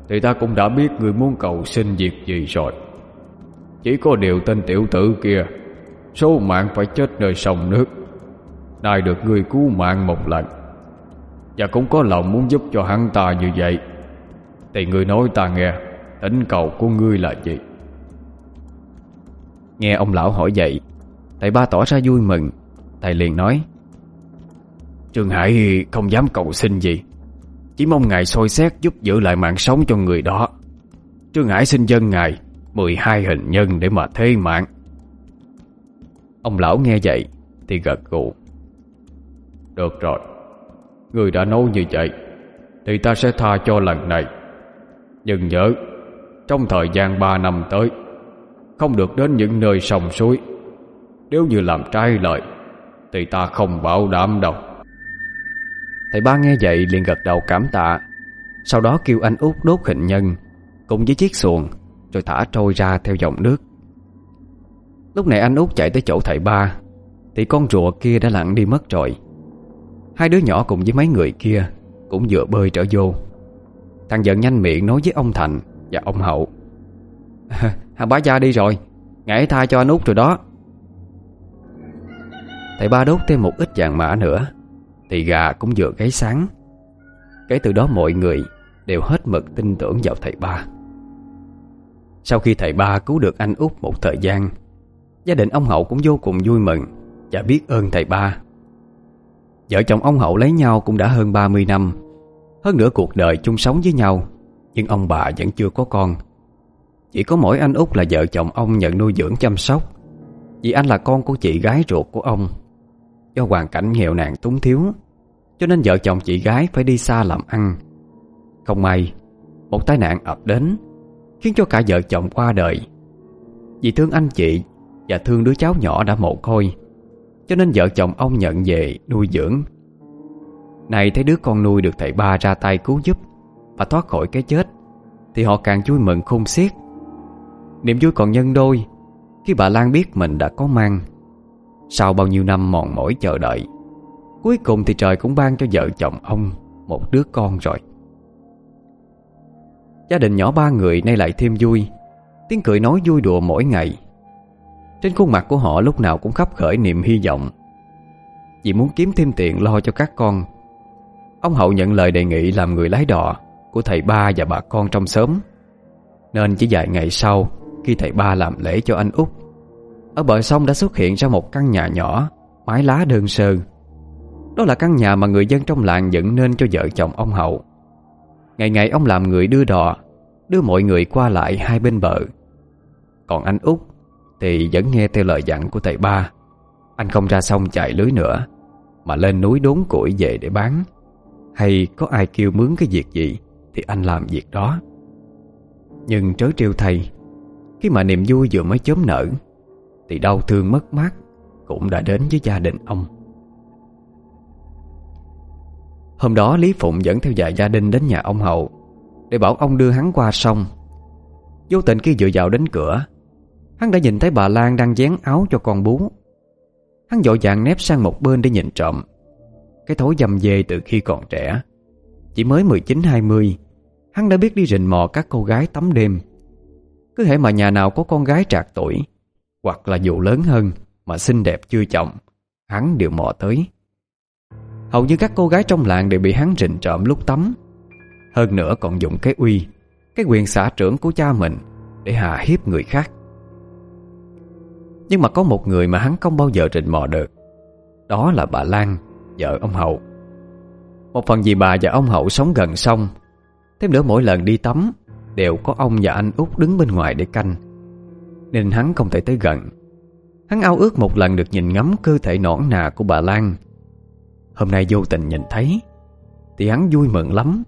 B: Thì ta cũng đã biết ngươi muốn cầu xin việc gì rồi. Chỉ có điều tên tiểu tử kia, Số mạng phải chết nơi sông nước. Nay được người cứu mạng một lần. Và cũng có lòng muốn giúp cho hắn ta như vậy. Thì người nói ta nghe, tính cầu của ngươi là gì?
A: Nghe ông lão hỏi vậy, Thầy ba tỏ ra vui mừng. Thầy liền nói
B: Trương Hải không dám cầu xin gì. Chỉ mong ngài soi xét giúp giữ lại mạng sống cho người đó. Trương Hải xin dân ngài 12 hình nhân để mà thế mạng.
A: Ông lão nghe vậy Thì gật gù.
B: Được rồi. Người đã nói như vậy, Thì ta sẽ tha cho lần này. Nhưng nhớ, Trong thời gian 3 năm tới, Không được đến những nơi sông suối. Nếu như làm trái lời, Thì ta không bảo đảm đâu.
A: Thầy ba nghe vậy liền gật đầu cảm tạ, Sau đó kêu anh út đốt hình nhân Cùng với chiếc xuồng Rồi thả trôi ra theo dòng nước. Lúc này anh út chạy tới chỗ thầy ba, Thì con rùa kia đã lặn đi mất rồi. Hai đứa nhỏ cùng với mấy người kia Cũng vừa bơi trở vô. Thằng giận nhanh miệng nói với ông Thành Và ông Hậu. Hà bá gia đi rồi Ngài tha cho anh út rồi đó. Thầy ba đốt thêm một ít vàng mã nữa, Thì gà cũng vừa gáy sáng. Kể từ đó mọi người Đều hết mực tin tưởng vào thầy ba. Sau khi thầy ba cứu được anh út một thời gian, Gia đình ông Hậu cũng vô cùng vui mừng Và biết ơn thầy ba. Vợ chồng ông Hậu lấy nhau cũng đã hơn 30 năm. Hơn nữa cuộc đời chung sống với nhau, Nhưng ông bà vẫn chưa có con. Chỉ có mỗi anh út là vợ chồng ông nhận nuôi dưỡng chăm sóc. Vì anh là con của chị gái ruột của ông. Do hoàn cảnh nghèo nàn túng thiếu, Cho nên vợ chồng chị gái phải đi xa làm ăn. Không may, Một tai nạn ập đến, Khiến cho cả vợ chồng qua đời. Vì thương anh chị Và thương đứa cháu nhỏ đã mồ côi. Cho nên vợ chồng ông nhận về nuôi dưỡng. Này thấy đứa con nuôi được thầy ba ra tay cứu giúp Và thoát khỏi cái chết, Thì họ càng vui mừng khôn xiết. Niềm vui còn nhân đôi Khi bà Lan biết mình đã có mang. Sau bao nhiêu năm mòn mỏi chờ đợi, Cuối cùng thì trời cũng ban cho vợ chồng ông Một đứa con rồi. Gia đình nhỏ ba người nay lại thêm vui, Tiếng cười nói vui đùa mỗi ngày. Trên khuôn mặt của họ lúc nào cũng khắp khởi niềm hy vọng. Vì muốn kiếm thêm tiền lo cho các con, Ông Hậu nhận lời đề nghị làm người lái đò Của thầy ba và bà con trong xóm. Nên chỉ vài ngày sau, Khi thầy ba làm lễ cho anh út, Ở bờ sông đã xuất hiện ra một căn nhà nhỏ, Mái lá đơn sơ. Đó là căn nhà mà người dân trong làng dựng nên cho vợ chồng ông Hậu. Ngày ngày ông làm người đưa đò, Đưa mọi người qua lại hai bên bờ. Còn anh út thì vẫn nghe theo lời dặn của thầy ba. Anh không ra sông chạy lưới nữa, Mà lên núi đốn củi về để bán. Hay có ai kêu mướn cái việc gì, Thì anh làm việc đó. Nhưng trớ trêu thay Khi mà niềm vui vừa mới chớm nở, Thì đau thương mất mát Cũng đã đến với gia đình ông. Hôm đó Lý Phụng dẫn theo vài gia đình đến nhà ông Hậu Để bảo ông đưa hắn qua sông. Vô tình khi vừa vào đến cửa Hắn đã nhìn thấy bà Lan đang dán áo cho con bú. Hắn dội vàng nép sang một bên để nhìn trộm. Cái thối dầm dê từ khi còn trẻ. Chỉ mới 19-20 Hắn đã biết đi rình mò các cô gái tắm đêm. Cứ hệ mà nhà nào có con gái trạc tuổi, Hoặc là dù lớn hơn Mà xinh đẹp chưa chồng, Hắn đều mò tới. Hầu như các cô gái trong làng đều bị hắn rình trộm lúc tắm. Hơn nữa còn dùng cái uy, Cái quyền xã trưởng của cha mình Để hà hiếp người khác. Nhưng mà có một người mà hắn không bao giờ rình mò được. Đó là bà Lan, Vợ ông Hậu. Một phần vì bà và ông Hậu sống gần sông, Thêm nữa mỗi lần đi tắm Đều có ông và anh út đứng bên ngoài để canh. Nên hắn không thể tới gần. Hắn ao ước một lần được nhìn ngắm cơ thể nõn nà của bà Lan. Hôm nay vô tình nhìn thấy, Thì hắn vui mừng lắm,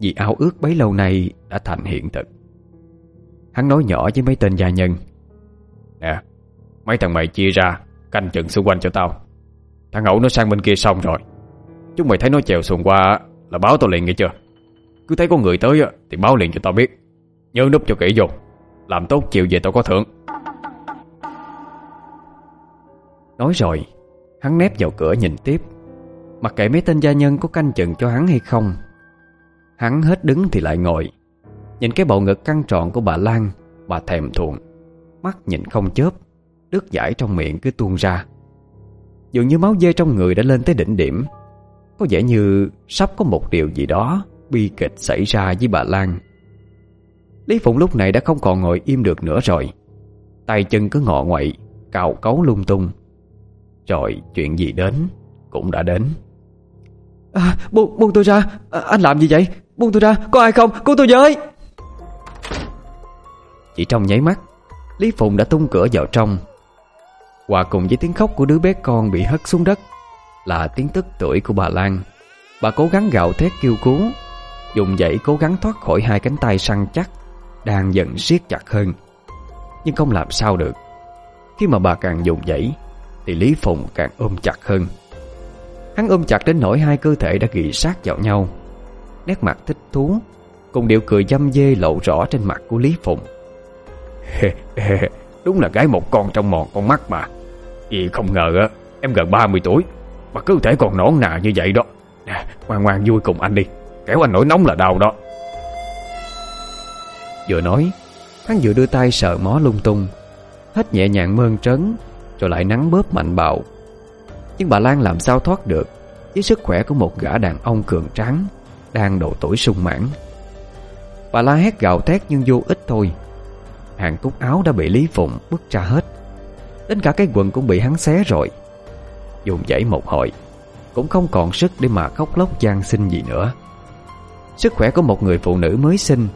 A: Vì ao ước bấy lâu nay đã thành hiện thực. Hắn nói nhỏ với mấy tên gia nhân Mấy thằng mày chia ra, Canh chừng xung quanh cho tao. Thằng ẩu nó sang bên kia xong rồi. Chúng mày thấy nó chèo xuồng qua Là báo tao liền nghe chưa? Cứ thấy có người tới thì báo liền cho tao biết. Nhớ núp cho kỹ vô, Làm tốt chiều về tao có thưởng. Nói rồi, Hắn nép vào cửa nhìn tiếp. Mặc kệ mấy tên gia nhân có canh chừng cho hắn hay không, Hắn hết đứng thì lại ngồi. Nhìn cái bầu ngực căng trọn của bà Lan, Bà thèm thuồng, Mắt nhìn không chớp. Đứt giải trong miệng cứ tuôn ra. Dường như máu dê trong người đã lên tới đỉnh điểm. Có vẻ như Sắp có một điều gì đó Bi kịch xảy ra với bà Lan. Lý Phụng lúc này đã không còn ngồi im được nữa rồi. Tay chân cứ ngọ ngoậy Cào cấu lung tung. Rồi chuyện gì đến Cũng đã đến.
B: À, buông, buông tôi ra. À, Anh làm gì vậy? Buông tôi ra. Có ai không? Cứu tôi với.
A: Chỉ trong nháy mắt Lý Phụng đã tung cửa vào trong Hòa cùng với tiếng khóc của đứa bé con bị hất xuống đất, Là tiếng tức tuổi của bà Lan. Bà cố gắng gạo thét kêu cứu, Dùng dãy cố gắng thoát khỏi hai cánh tay săn chắc, Đang dần siết chặt hơn. Nhưng không làm sao được. Khi mà bà càng dùng dãy, Thì Lý Phùng càng ôm chặt hơn. Hắn ôm chặt đến nỗi hai cơ thể đã ghi sát vào nhau. Nét mặt thích thú, Cùng điệu cười dâm dê lộ rõ trên mặt của Lý Phùng.
B: Đúng là gái một con trong mòn con mắt mà. Vì không ngờ á Em gần 30 tuổi Mà cứ thể còn nõn nà như vậy đó. Nè, Ngoan ngoan vui cùng anh đi Kéo anh nổi nóng là đau đó.
A: Vừa nói Hắn vừa đưa tay sờ mó lung tung Hết nhẹ nhàng mơn trấn Rồi lại nắng bóp mạnh bạo. Nhưng bà Lan làm sao thoát được Với sức khỏe của một gã đàn ông cường tráng Đang độ tuổi sung mãn? Bà la hét gào thét nhưng vô ích thôi. Hàng cúc áo đã bị Lý Phụng bứt ra hết. Đến cả cái quần cũng bị hắn xé rồi. Dùng dãy một hồi, Cũng không còn sức để mà khóc lóc gian sinh gì nữa. Sức khỏe của một người phụ nữ mới sinh,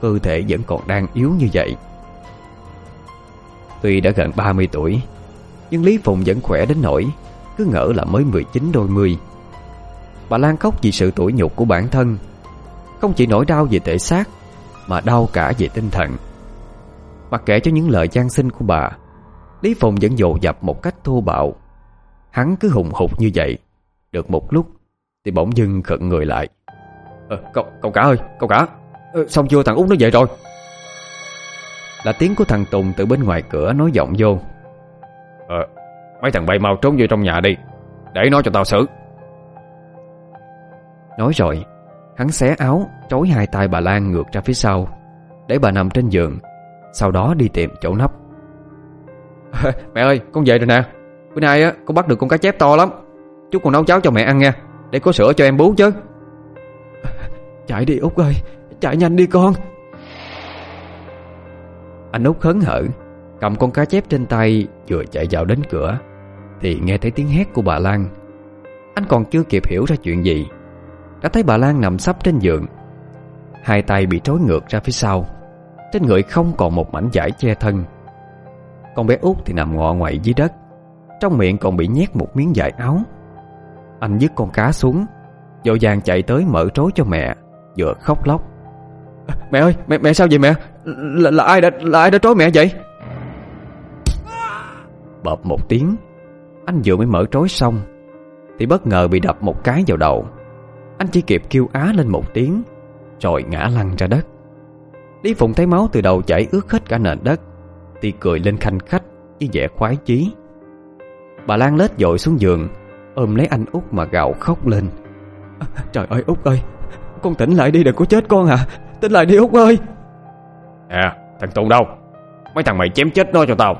A: Cơ thể vẫn còn đang yếu như vậy. Tuy đã gần 30 tuổi, Nhưng Lý Phùng vẫn khỏe đến nỗi Cứ ngỡ là mới 19 đôi mươi. Bà Lan khóc vì sự tuổi nhục của bản thân. Không chỉ nỗi đau về thể xác, Mà đau cả về tinh thần. Mặc kệ cho những lời gian sinh của bà Lý Phong vẫn dồ dập một cách thô bạo. Hắn cứ hùng hục như vậy. Được một lúc Thì bỗng dưng khận người lại.
B: À, cậu, cậu cả ơi, cậu cả. À, Xong chưa thằng út nó vậy rồi.
A: Là tiếng của thằng Tùng từ bên ngoài cửa nói giọng vô.
B: À, mấy thằng bay mau trốn vô trong nhà đi. Để nó cho tao xử.
A: Nói rồi Hắn xé áo Trói hai tay bà Lan ngược ra phía sau Để bà nằm trên giường Sau đó đi tìm chỗ nấp.
B: Mẹ ơi, con về rồi nè. Bữa nay á, con bắt được con cá chép to lắm. Chú còn nấu cháo cho mẹ ăn nha. Để có sữa cho em bú chứ.
A: Chạy đi Út ơi. Chạy nhanh đi con. Anh Út hớn hở, Cầm con cá chép trên tay Vừa chạy vào đến cửa, Thì nghe thấy tiếng hét của bà Lan. Anh còn chưa kịp hiểu ra chuyện gì, Đã thấy bà Lan nằm sắp trên giường. Hai tay bị trói ngược ra phía sau. Trên người không còn một mảnh vải che thân. Con bé út thì nằm ngọ ngoậy dưới đất. Trong miệng còn bị nhét một miếng vải áo. Anh dứt con cá xuống Dội vàng chạy tới mở trối cho mẹ Vừa khóc lóc.
B: Mẹ ơi mẹ, mẹ sao vậy mẹ? Là, là ai đã là ai đã trói mẹ vậy?
A: Bợp một tiếng Anh vừa mới mở trối xong Thì bất ngờ bị đập một cái vào đầu. Anh chỉ kịp kêu á lên một tiếng Rồi ngã lăn ra đất. Lý Phụng thấy máu từ đầu chảy ướt hết cả nền đất Thì cười lên khanh khách Với vẻ khoái chí. Bà Lan lết dội xuống giường Ôm lấy anh út mà gào khóc lên.
B: Trời ơi út ơi Con tỉnh lại đi đừng có chết con à Tỉnh lại đi út ơi.
C: À thằng Tùng đâu? Mấy thằng mày chém chết nó cho tao.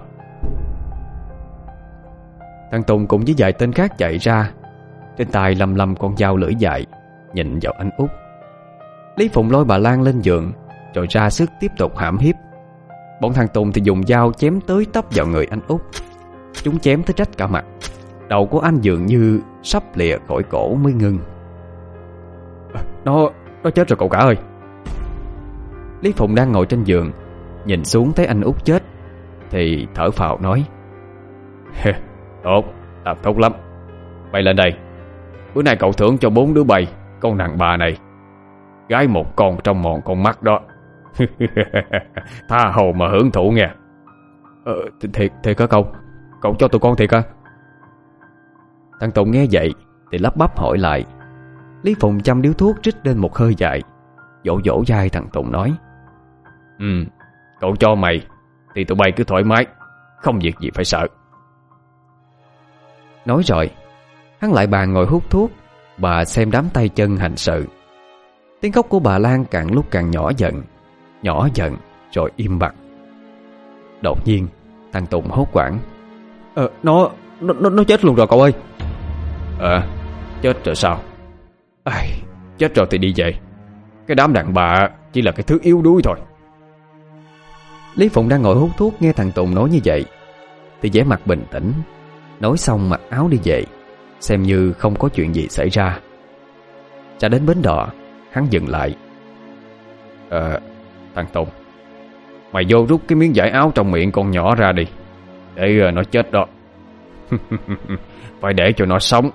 A: Thằng Tùng cùng với vài tên khác chạy ra. Trên tay lầm lầm con dao lưỡi dài Nhìn vào anh út. Lý Phụng lôi bà Lan lên giường Rồi ra sức tiếp tục hãm hiếp Bọn thằng Tùng thì dùng dao chém tới tấp vào người anh út. Chúng chém tới rách cả mặt. Đầu của anh dường như sắp lìa khỏi cổ mới ngưng.
B: Nó, nó chết rồi cậu cả ơi.
A: Lý Phụng đang ngồi trên giường Nhìn xuống thấy anh út chết Thì thở phào nói
C: Tốt, làm tốt lắm. Bay lên đây. Bữa nay cậu thưởng cho bốn đứa bay Con nàng bà này. Gái một con trong mòn con mắt đó. Tha hồ mà hưởng thụ nghe.
B: Ờ, Thiệt, thiệt hả cậu? Cậu cho tụi con thiệt hả?
A: Thằng Tùng nghe vậy Thì lắp bắp hỏi lại. Lý Phụng chăm điếu thuốc trích lên một hơi dài. Dỗ dỗ dai thằng Tùng nói.
C: Ừ, cậu cho mày Thì tụi bay cứ thoải mái Không việc gì phải sợ.
A: Nói rồi Hắn lại bàn ngồi hút thuốc Và xem đám tay chân hành sự. Tiếng khóc của bà Lan càng lúc càng nhỏ dần Nhỏ dần Rồi im bặt. Đột nhiên Thằng Tùng hốt quảng.
B: Ờ, nó, nó, nó chết luôn rồi cậu ơi.
C: Ờ, chết rồi sao? Ai, Chết rồi thì đi về. Cái đám đàn bà chỉ là cái thứ yếu đuối thôi.
A: Lý Phụng đang ngồi hút thuốc nghe thằng Tùng nói như vậy Thì vẻ mặt bình tĩnh Nói xong mặc áo đi về Xem như không có chuyện gì xảy ra. Ra đến bến đò Hắn dừng lại.
C: Ờ, thằng Tùng. Mày vô rút cái miếng vải áo trong miệng con nhỏ ra đi, Để ờ, nó chết đó. Phải để cho nó sống.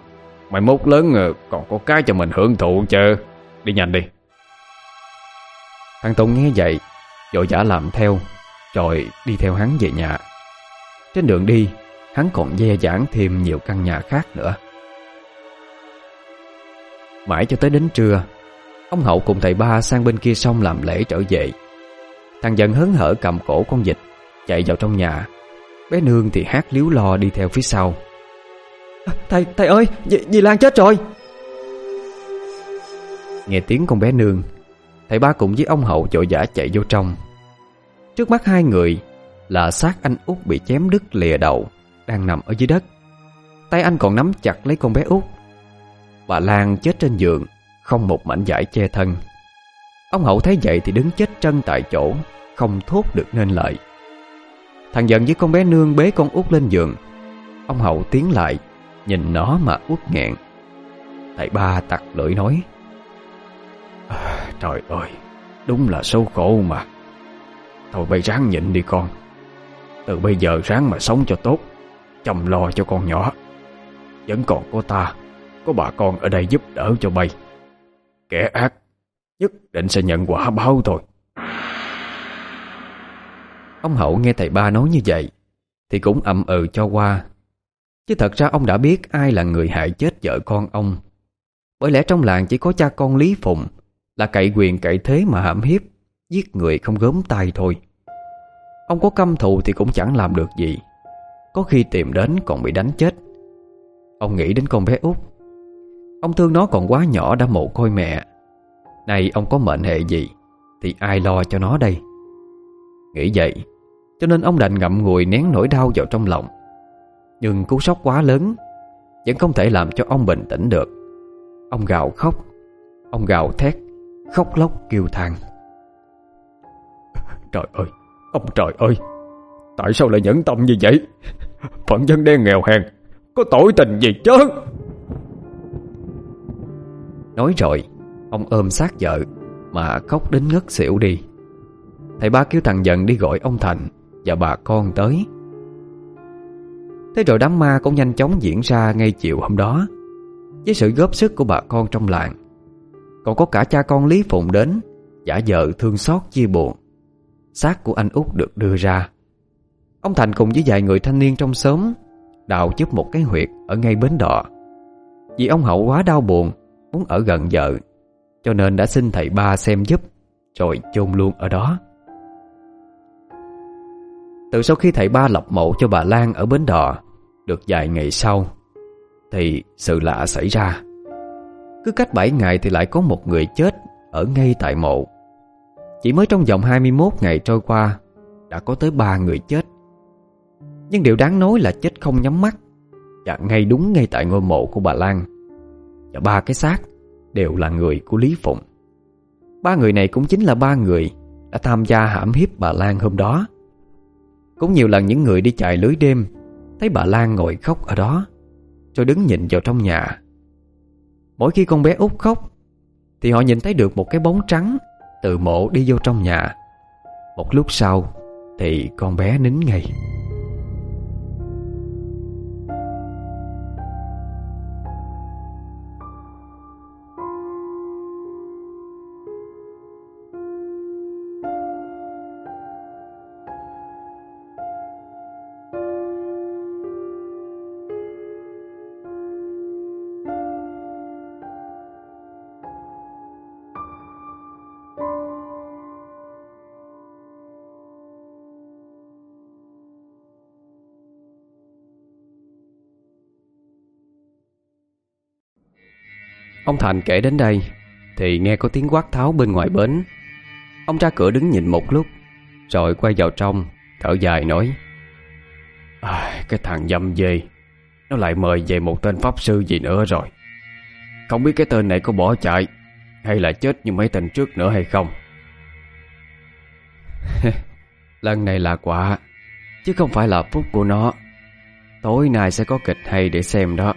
C: Mày mốt lớn ờ, còn có cái cho mình hưởng thụ chứ. Đi nhanh đi.
A: Thằng Tùng nghe vậy, Vội vã làm theo, Rồi đi theo hắn về nhà. Trên đường đi, Hắn còn dè dãn thêm nhiều căn nhà khác nữa. Mãi cho tới đến trưa, Ông Hậu cùng thầy ba sang bên kia sông làm lễ trở về. Thằng dần hớn hở cầm cổ con vịt Chạy vào trong nhà. Bé Nương thì hát líu lo đi theo phía sau.
B: À, Thầy, thầy ơi, dì, dì Lan chết rồi.
A: Nghe tiếng con bé Nương Thầy ba cùng với ông Hậu vội vã chạy vô trong. Trước mắt hai người Là xác anh út bị chém đứt lìa đầu Đang nằm ở dưới đất. Tay anh còn nắm chặt lấy con bé út. Bà Lan chết trên giường Không một mảnh vải che thân Ông Hậu thấy vậy thì đứng chết chân tại chỗ Không thốt được nên lời. Thằng giận với con bé nương bế con út lên giường. Ông Hậu tiến lại Nhìn nó mà út nghẹn. Thầy ba tặc lưỡi nói
C: à, Trời ơi Đúng là số khổ mà. Thôi bây ráng nhịn đi con. Từ bây giờ ráng mà sống cho tốt Chăm lo cho con nhỏ. Vẫn còn có ta Có bà con ở đây giúp đỡ cho bay. Kẻ ác Nhất định sẽ nhận quả báo thôi.
A: Ông Hậu nghe thầy ba nói như vậy, Thì cũng ậm ừ cho qua. Chứ thật ra ông đã biết ai là người hại chết vợ con ông. Bởi lẽ trong làng chỉ có cha con Lý Phụng Là cậy quyền cậy thế mà hãm hiếp, Giết người không gớm tay thôi. Ông có căm thù thì cũng chẳng làm được gì. Có khi tìm đến còn bị đánh chết. Ông nghĩ đến con bé út. Ông thương nó còn quá nhỏ đã mồ côi mẹ. Này ông có mệnh hệ gì Thì ai lo cho nó đây? Nghĩ vậy Cho nên ông đành ngậm ngùi nén nỗi đau vào trong lòng. Nhưng cú sốc quá lớn Vẫn không thể làm cho ông bình tĩnh được. Ông gào khóc Ông gào thét Khóc lóc kêu than.
C: Trời ơi Ông trời ơi Tại sao lại nhẫn tâm như vậy? Phận dân đen nghèo hèn Có tội tình gì chứ?
A: Nói rồi Ông ôm sát vợ, Mà khóc đến ngất xỉu đi. Thầy ba kêu thằng giận đi gọi ông Thành Và bà con tới. Thế rồi đám ma cũng nhanh chóng diễn ra ngay chiều hôm đó, Với sự góp sức của bà con trong làng. Còn có cả cha con Lý Phụng đến, Giả vợ thương xót chia buồn. Xác của anh út được đưa ra. Ông Thành cùng với vài người thanh niên trong xóm Đào giúp một cái huyệt ở ngay bến đò. Vì ông Hậu quá đau buồn, Muốn ở gần vợ cho nên đã xin thầy ba xem giúp. Rồi chôn luôn ở đó. Từ sau khi thầy ba lập mộ cho bà Lan ở bến đò, Được vài ngày sau, Thì sự lạ xảy ra. Cứ cách 7 ngày thì lại có một người chết Ở ngay tại mộ. Chỉ mới trong vòng 21 ngày trôi qua, Đã có tới 3 người chết. Nhưng điều đáng nói là chết không nhắm mắt, Và ngay đúng ngay tại ngôi mộ của bà Lan. Và ba cái xác Đều là người của Lý Phụng. Ba người này cũng chính là ba người Đã tham gia hãm hiếp bà Lan hôm đó. Cũng nhiều lần những người đi chạy lưới đêm, Thấy bà Lan ngồi khóc ở đó, Rồi đứng nhìn vào trong nhà. Mỗi khi con bé út khóc, Thì họ nhìn thấy được một cái bóng trắng Từ mộ đi vô trong nhà. Một lúc sau, Thì con bé nín ngay. Ông Thành kể đến đây Thì nghe có tiếng quát tháo bên ngoài bến. Ông ra cửa đứng nhìn một lúc Rồi quay vào trong Thở dài nói à, Cái thằng dâm dê Nó lại mời về một tên pháp sư gì nữa rồi. Không biết cái tên này có bỏ chạy Hay là chết như mấy tên trước nữa hay không? Lần này là quả Chứ không phải là phúc của nó. Tối nay sẽ có kịch hay để xem đó.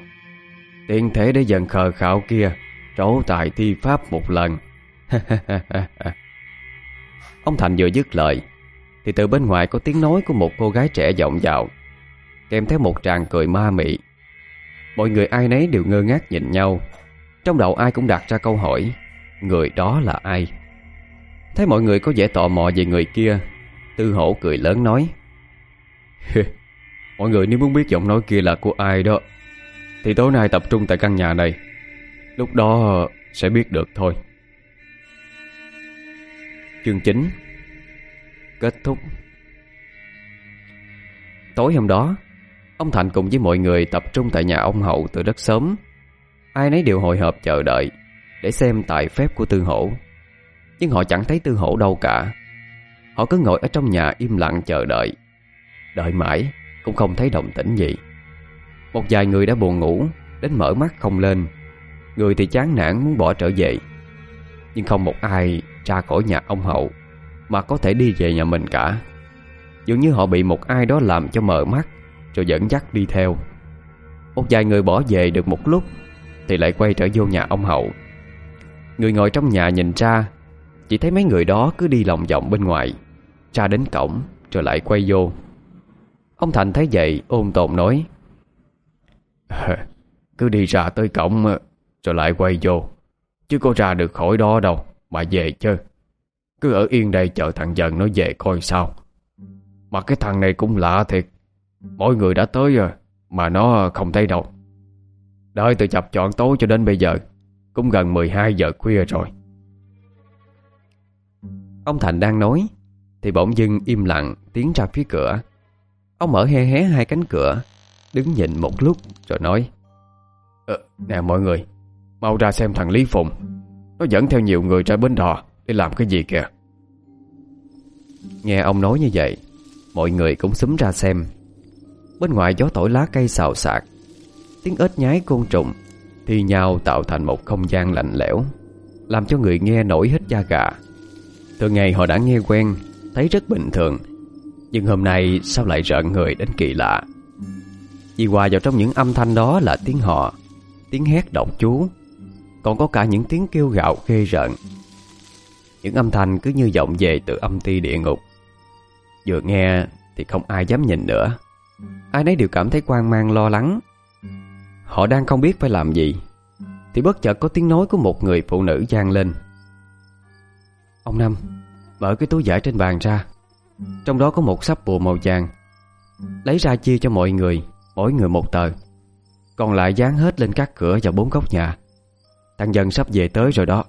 A: Tiện thể để dần khờ khạo kia, Trổ tài thi pháp một lần. Ông Thành vừa dứt lời, Thì từ bên ngoài có tiếng nói của một cô gái trẻ vọng vào, Kèm theo một tràng cười ma mị. Mọi người ai nấy đều ngơ ngác nhìn nhau, Trong đầu ai cũng đặt ra câu hỏi, Người đó là ai? Thấy mọi người có vẻ tò mò về người kia, Tư hổ cười lớn nói, Mọi người nếu muốn biết giọng nói kia là của ai đó thì tối nay tập trung tại căn nhà này. Lúc đó sẽ biết được thôi. Chương 9 Kết thúc. Tối hôm đó, Ông Thành cùng với mọi người tập trung tại nhà ông Hậu từ rất sớm. Ai nấy đều hội họp chờ đợi Để xem tài phép của Tư Hổ. Nhưng họ chẳng thấy Tư Hổ đâu cả. Họ cứ ngồi ở trong nhà im lặng chờ đợi. Đợi mãi, Cũng không thấy động tĩnh gì một vài người đã buồn ngủ, Đến mở mắt không lên. Người thì chán nản muốn bỏ trở về. Nhưng không một ai ra khỏi nhà ông Hậu Mà có thể đi về nhà mình cả. Dường như họ bị một ai đó làm cho mờ mắt, Rồi dẫn dắt đi theo. Một vài người bỏ về được một lúc, Thì lại quay trở vô nhà ông Hậu. Người ngồi trong nhà nhìn ra, Chỉ thấy mấy người đó cứ đi lòng vòng bên ngoài, Ra đến cổng, Rồi lại quay vô. Ông Thành thấy vậy, ôm tồn nói Cứ đi ra tới cổng ờ, Rồi lại quay vô. Chứ có ra được khỏi đó đâu, Mà về chứ. Cứ ở yên đây chờ thằng dần nó về coi sao. Mà cái thằng này cũng lạ thiệt. Mỗi người đã tới rồi Mà nó không thấy đâu. Đợi từ chập chọn tối cho đến bây giờ, Cũng gần 12 giờ khuya rồi. Ông Thành đang nói, Thì bỗng dưng im lặng, tiến ra phía cửa. Ông mở hé hé hai cánh cửa Đứng nhìn một lúc rồi nói ờ, Nè mọi người Mau ra xem thằng Lý Phùng. Nó dẫn theo nhiều người ra bến đò Để làm cái gì kìa. Nghe ông nói như vậy Mọi người cũng xúm ra xem. Bên ngoài gió thổi lá cây xào xạc Tiếng ếch nhái côn trùng Thì nhau tạo thành một không gian lạnh lẽo Làm cho người nghe nổi hết da gà. Thường ngày họ đã nghe quen Thấy rất bình thường Nhưng hôm nay sao lại rợn người đến kỳ lạ? Vì hòa vào trong những âm thanh đó là tiếng họ, Tiếng hét động chú. Còn có cả những tiếng kêu gạo ghê rợn. Những âm thanh cứ như vọng về từ âm ti địa ngục. Vừa nghe thì không ai dám nhìn nữa. Ai nấy đều cảm thấy quan mang lo lắng. Họ đang không biết phải làm gì, Thì bất chợt có tiếng nói của một người phụ nữ gian lên. Ông Năm, Mở cái túi giải trên bàn ra. Trong đó có một sắp bùa màu vàng. Lấy ra chia cho mọi người. Mỗi người một tờ. Còn lại dán hết lên các cửa và bốn góc nhà. Thằng dần sắp về tới rồi đó.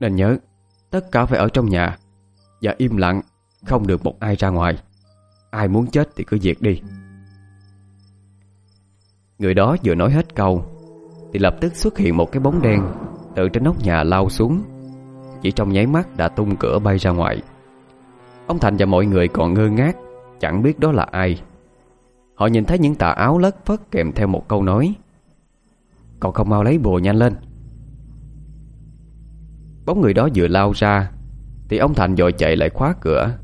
A: Nên nhớ, Tất cả phải ở trong nhà. Và im lặng, Không được một ai ra ngoài. Ai muốn chết thì cứ diệt đi. Người đó vừa nói hết câu, Thì lập tức xuất hiện một cái bóng đen Từ trên nóc nhà lao xuống. Chỉ trong nháy mắt đã tung cửa bay ra ngoài. Ông Thành và mọi người còn ngơ ngác, Chẳng biết đó là ai. Họ nhìn thấy những tà áo lất phất kèm theo một câu nói. Còn không mau lấy bùa nhanh lên. Bóng người đó vừa lao ra, Thì ông Thành vội chạy lại khóa cửa,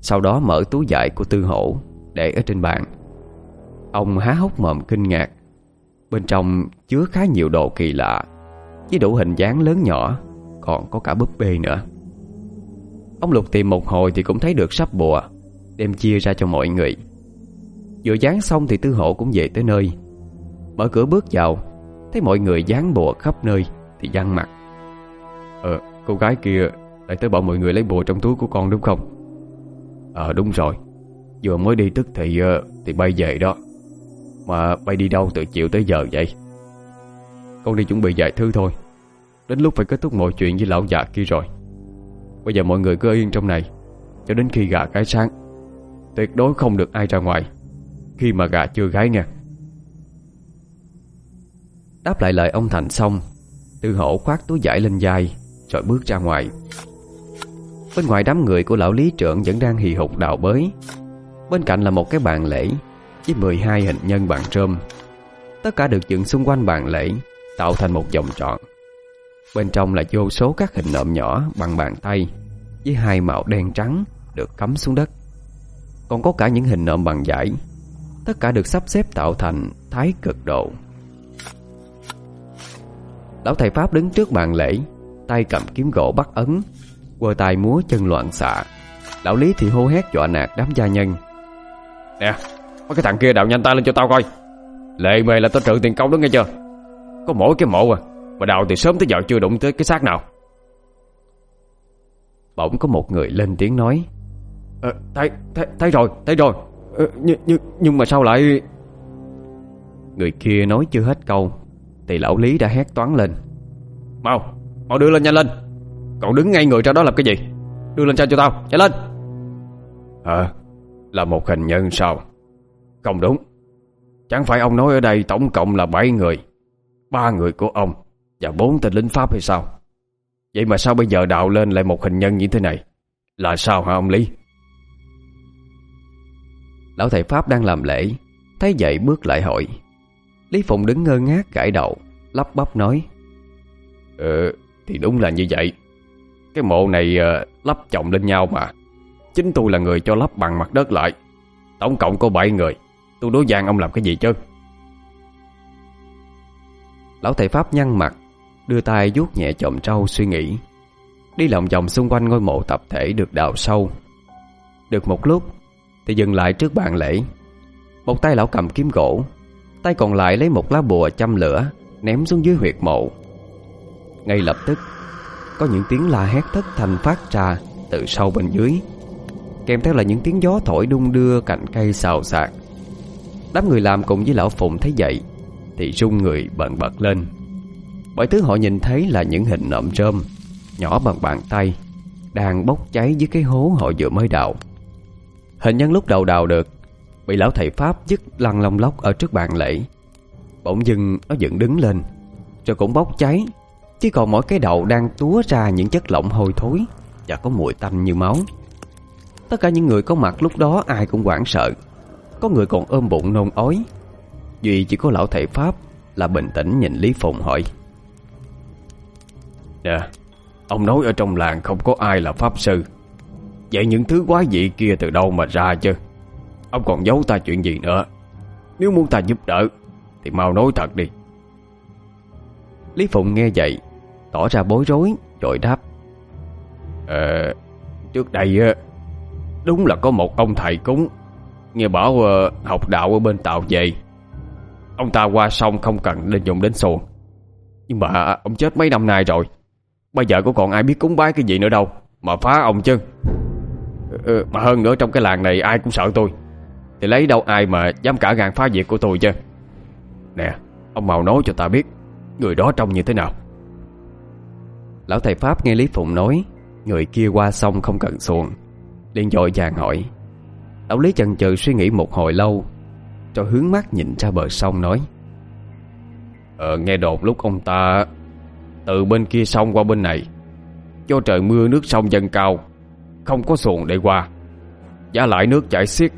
A: Sau đó mở túi dại của tư hổ Để ở trên bàn. Ông há hốc mồm kinh ngạc. Bên trong chứa khá nhiều đồ kỳ lạ Với đủ hình dáng lớn nhỏ, Còn có cả búp bê nữa. Ông Lục tìm một hồi thì cũng thấy được sắp bùa, Đem chia ra cho mọi người. Vừa dán xong thì tư hộ cũng về tới nơi. Mở cửa bước vào, Thấy mọi người dán bùa khắp nơi Thì văng mặt.
B: Ờ cô gái kia Lại tới bảo mọi người lấy bùa trong túi của con đúng không? Ờ đúng rồi. Vừa mới đi tức thì ờ, Thì bay về đó. Mà bay đi đâu từ chiều tới giờ vậy? Con đi chuẩn bị vài thứ thôi. Đến lúc phải kết thúc mọi chuyện với lão già kia rồi. Bây giờ mọi người cứ yên trong này, Cho đến khi gà cái sáng. Tuyệt đối không được ai ra ngoài. Khi mà gà chưa gái nha.
A: Đáp lại lời ông Thành xong, Tư hổ khoác túi giải lên vai, Rồi bước ra ngoài. Bên ngoài đám người của lão lý trưởng Vẫn đang hì hục đào bới. Bên cạnh là một cái bàn lễ Với 12 hình nhân bàn trơm Tất cả được dựng xung quanh bàn lễ, Tạo thành một vòng tròn. Bên trong là vô số các hình nộm nhỏ bằng bàn tay Với hai màu đen trắng Được cắm xuống đất. Còn có cả những hình nộm bằng giải Tất cả được sắp xếp tạo thành thái cực độ. Lão thầy Pháp đứng trước bàn lễ Tay cầm kiếm gỗ bắt ấn quơ tay múa chân loạn xạ. Lão Lý thì hô hét dọa nạt đám gia nhân.
B: Nè Mấy cái thằng kia đào nhanh tay lên cho tao coi. Lệ mề là tao trừ tiền công đó nghe chưa? Có mỗi cái mộ à Mà đào từ sớm tới giờ chưa đụng tới cái xác nào.
A: Bỗng có một người lên tiếng nói.
B: Ờ, thấy, thấy, thấy rồi Thấy rồi nhưng, nhưng, nhưng mà sao lại
A: Người kia nói chưa hết câu Thì lão Lý đã hét toán lên.
B: Mau, mau đưa lên nhanh lên. Còn đứng ngay người ra đó làm cái gì? Đưa lên cho cho tao, nhanh lên. Ờ, là một hình nhân sao? Không đúng. Chẳng phải ông nói ở đây tổng cộng là 7 người ba người của ông Và bốn tên lính Pháp hay sao? Vậy mà sao bây giờ đạo lên lại một hình nhân như thế này? Là sao hả ông Lý
A: Lão thầy Pháp đang làm lễ Thấy vậy bước lại hỏi. Lý Phụng đứng ngơ ngác gãi đầu Lắp bắp nói.
B: Ờ thì đúng là như vậy. Cái mộ này uh, lắp chồng lên nhau mà. Chính tôi là người cho lắp bằng mặt đất lại. Tổng cộng có 7 người. Tôi đối gian ông làm cái gì chứ?
A: Lão thầy Pháp nhăn mặt Đưa tay vuốt nhẹ chòm trâu suy nghĩ. Đi lòng vòng xung quanh ngôi mộ tập thể được đào sâu. Được một lúc thì dừng lại trước bàn lễ. Một tay lão cầm kiếm gỗ, Tay còn lại lấy một lá bùa châm lửa, Ném xuống dưới huyệt mộ. Ngay lập tức, Có những tiếng la hét thất thanh phát ra Từ sâu bên dưới, Kèm theo là những tiếng gió thổi đung đưa cành cây xào xạc. Đám người làm cùng với lão Phụng thấy vậy, Thì rung người bận bật lên. Bởi thứ họ nhìn thấy là những hình nộm rơm, Nhỏ bằng bàn tay, Đang bốc cháy dưới cái hố họ vừa mới đào. Hình nhân lúc đầu đào được, Bị lão thầy Pháp dứt lăn lông lóc ở trước bàn lễ. Bỗng dưng nó dựng đứng lên, Rồi cũng bốc cháy Chỉ còn mỗi cái đầu đang túa ra những chất lỏng hôi thối Và có mùi tanh như máu. Tất cả những người có mặt lúc đó ai cũng hoảng sợ. Có người còn ôm bụng nôn ói, Duy chỉ có lão thầy Pháp Là bình tĩnh nhìn Lý phùng hỏi.
B: Nè Ông nói ở trong làng không có ai là Pháp Sư. Vậy những thứ quái dị kia từ đâu mà ra chứ? Ông còn giấu ta chuyện gì nữa? Nếu muốn ta giúp đỡ, Thì mau nói thật đi.
A: Lý Phụng nghe vậy, Tỏ ra bối rối, Rồi đáp.
B: Ờ Trước đây Đúng là có một ông thầy cúng, Nghe bảo ờ, học đạo ở bên tạo về. Ông ta qua sông không cần nên dùng đến xuồng. Nhưng mà ông chết mấy năm nay rồi, Bây giờ có còn ai biết cúng bái cái gì nữa đâu, Mà phá ông chứ
C: ừ, Mà hơn nữa trong cái làng này ai cũng sợ tôi. Thì lấy đâu ai mà dám cả gan phá việc của tôi chứ. Nè Ông mau nói cho ta biết Người đó trông như thế nào?
A: Lão thầy Pháp nghe Lý Phụng nói Người kia qua sông không cần xuồng liền dội vàng hỏi. Lão Lý chần chừ suy nghĩ một hồi lâu Rồi hướng mắt nhìn ra bờ sông nói.
C: Ờ nghe đồn lúc ông ta Từ bên kia sông qua bên này Do trời mưa nước sông dâng cao không có xuồng để qua. Giá lại nước chảy xiết,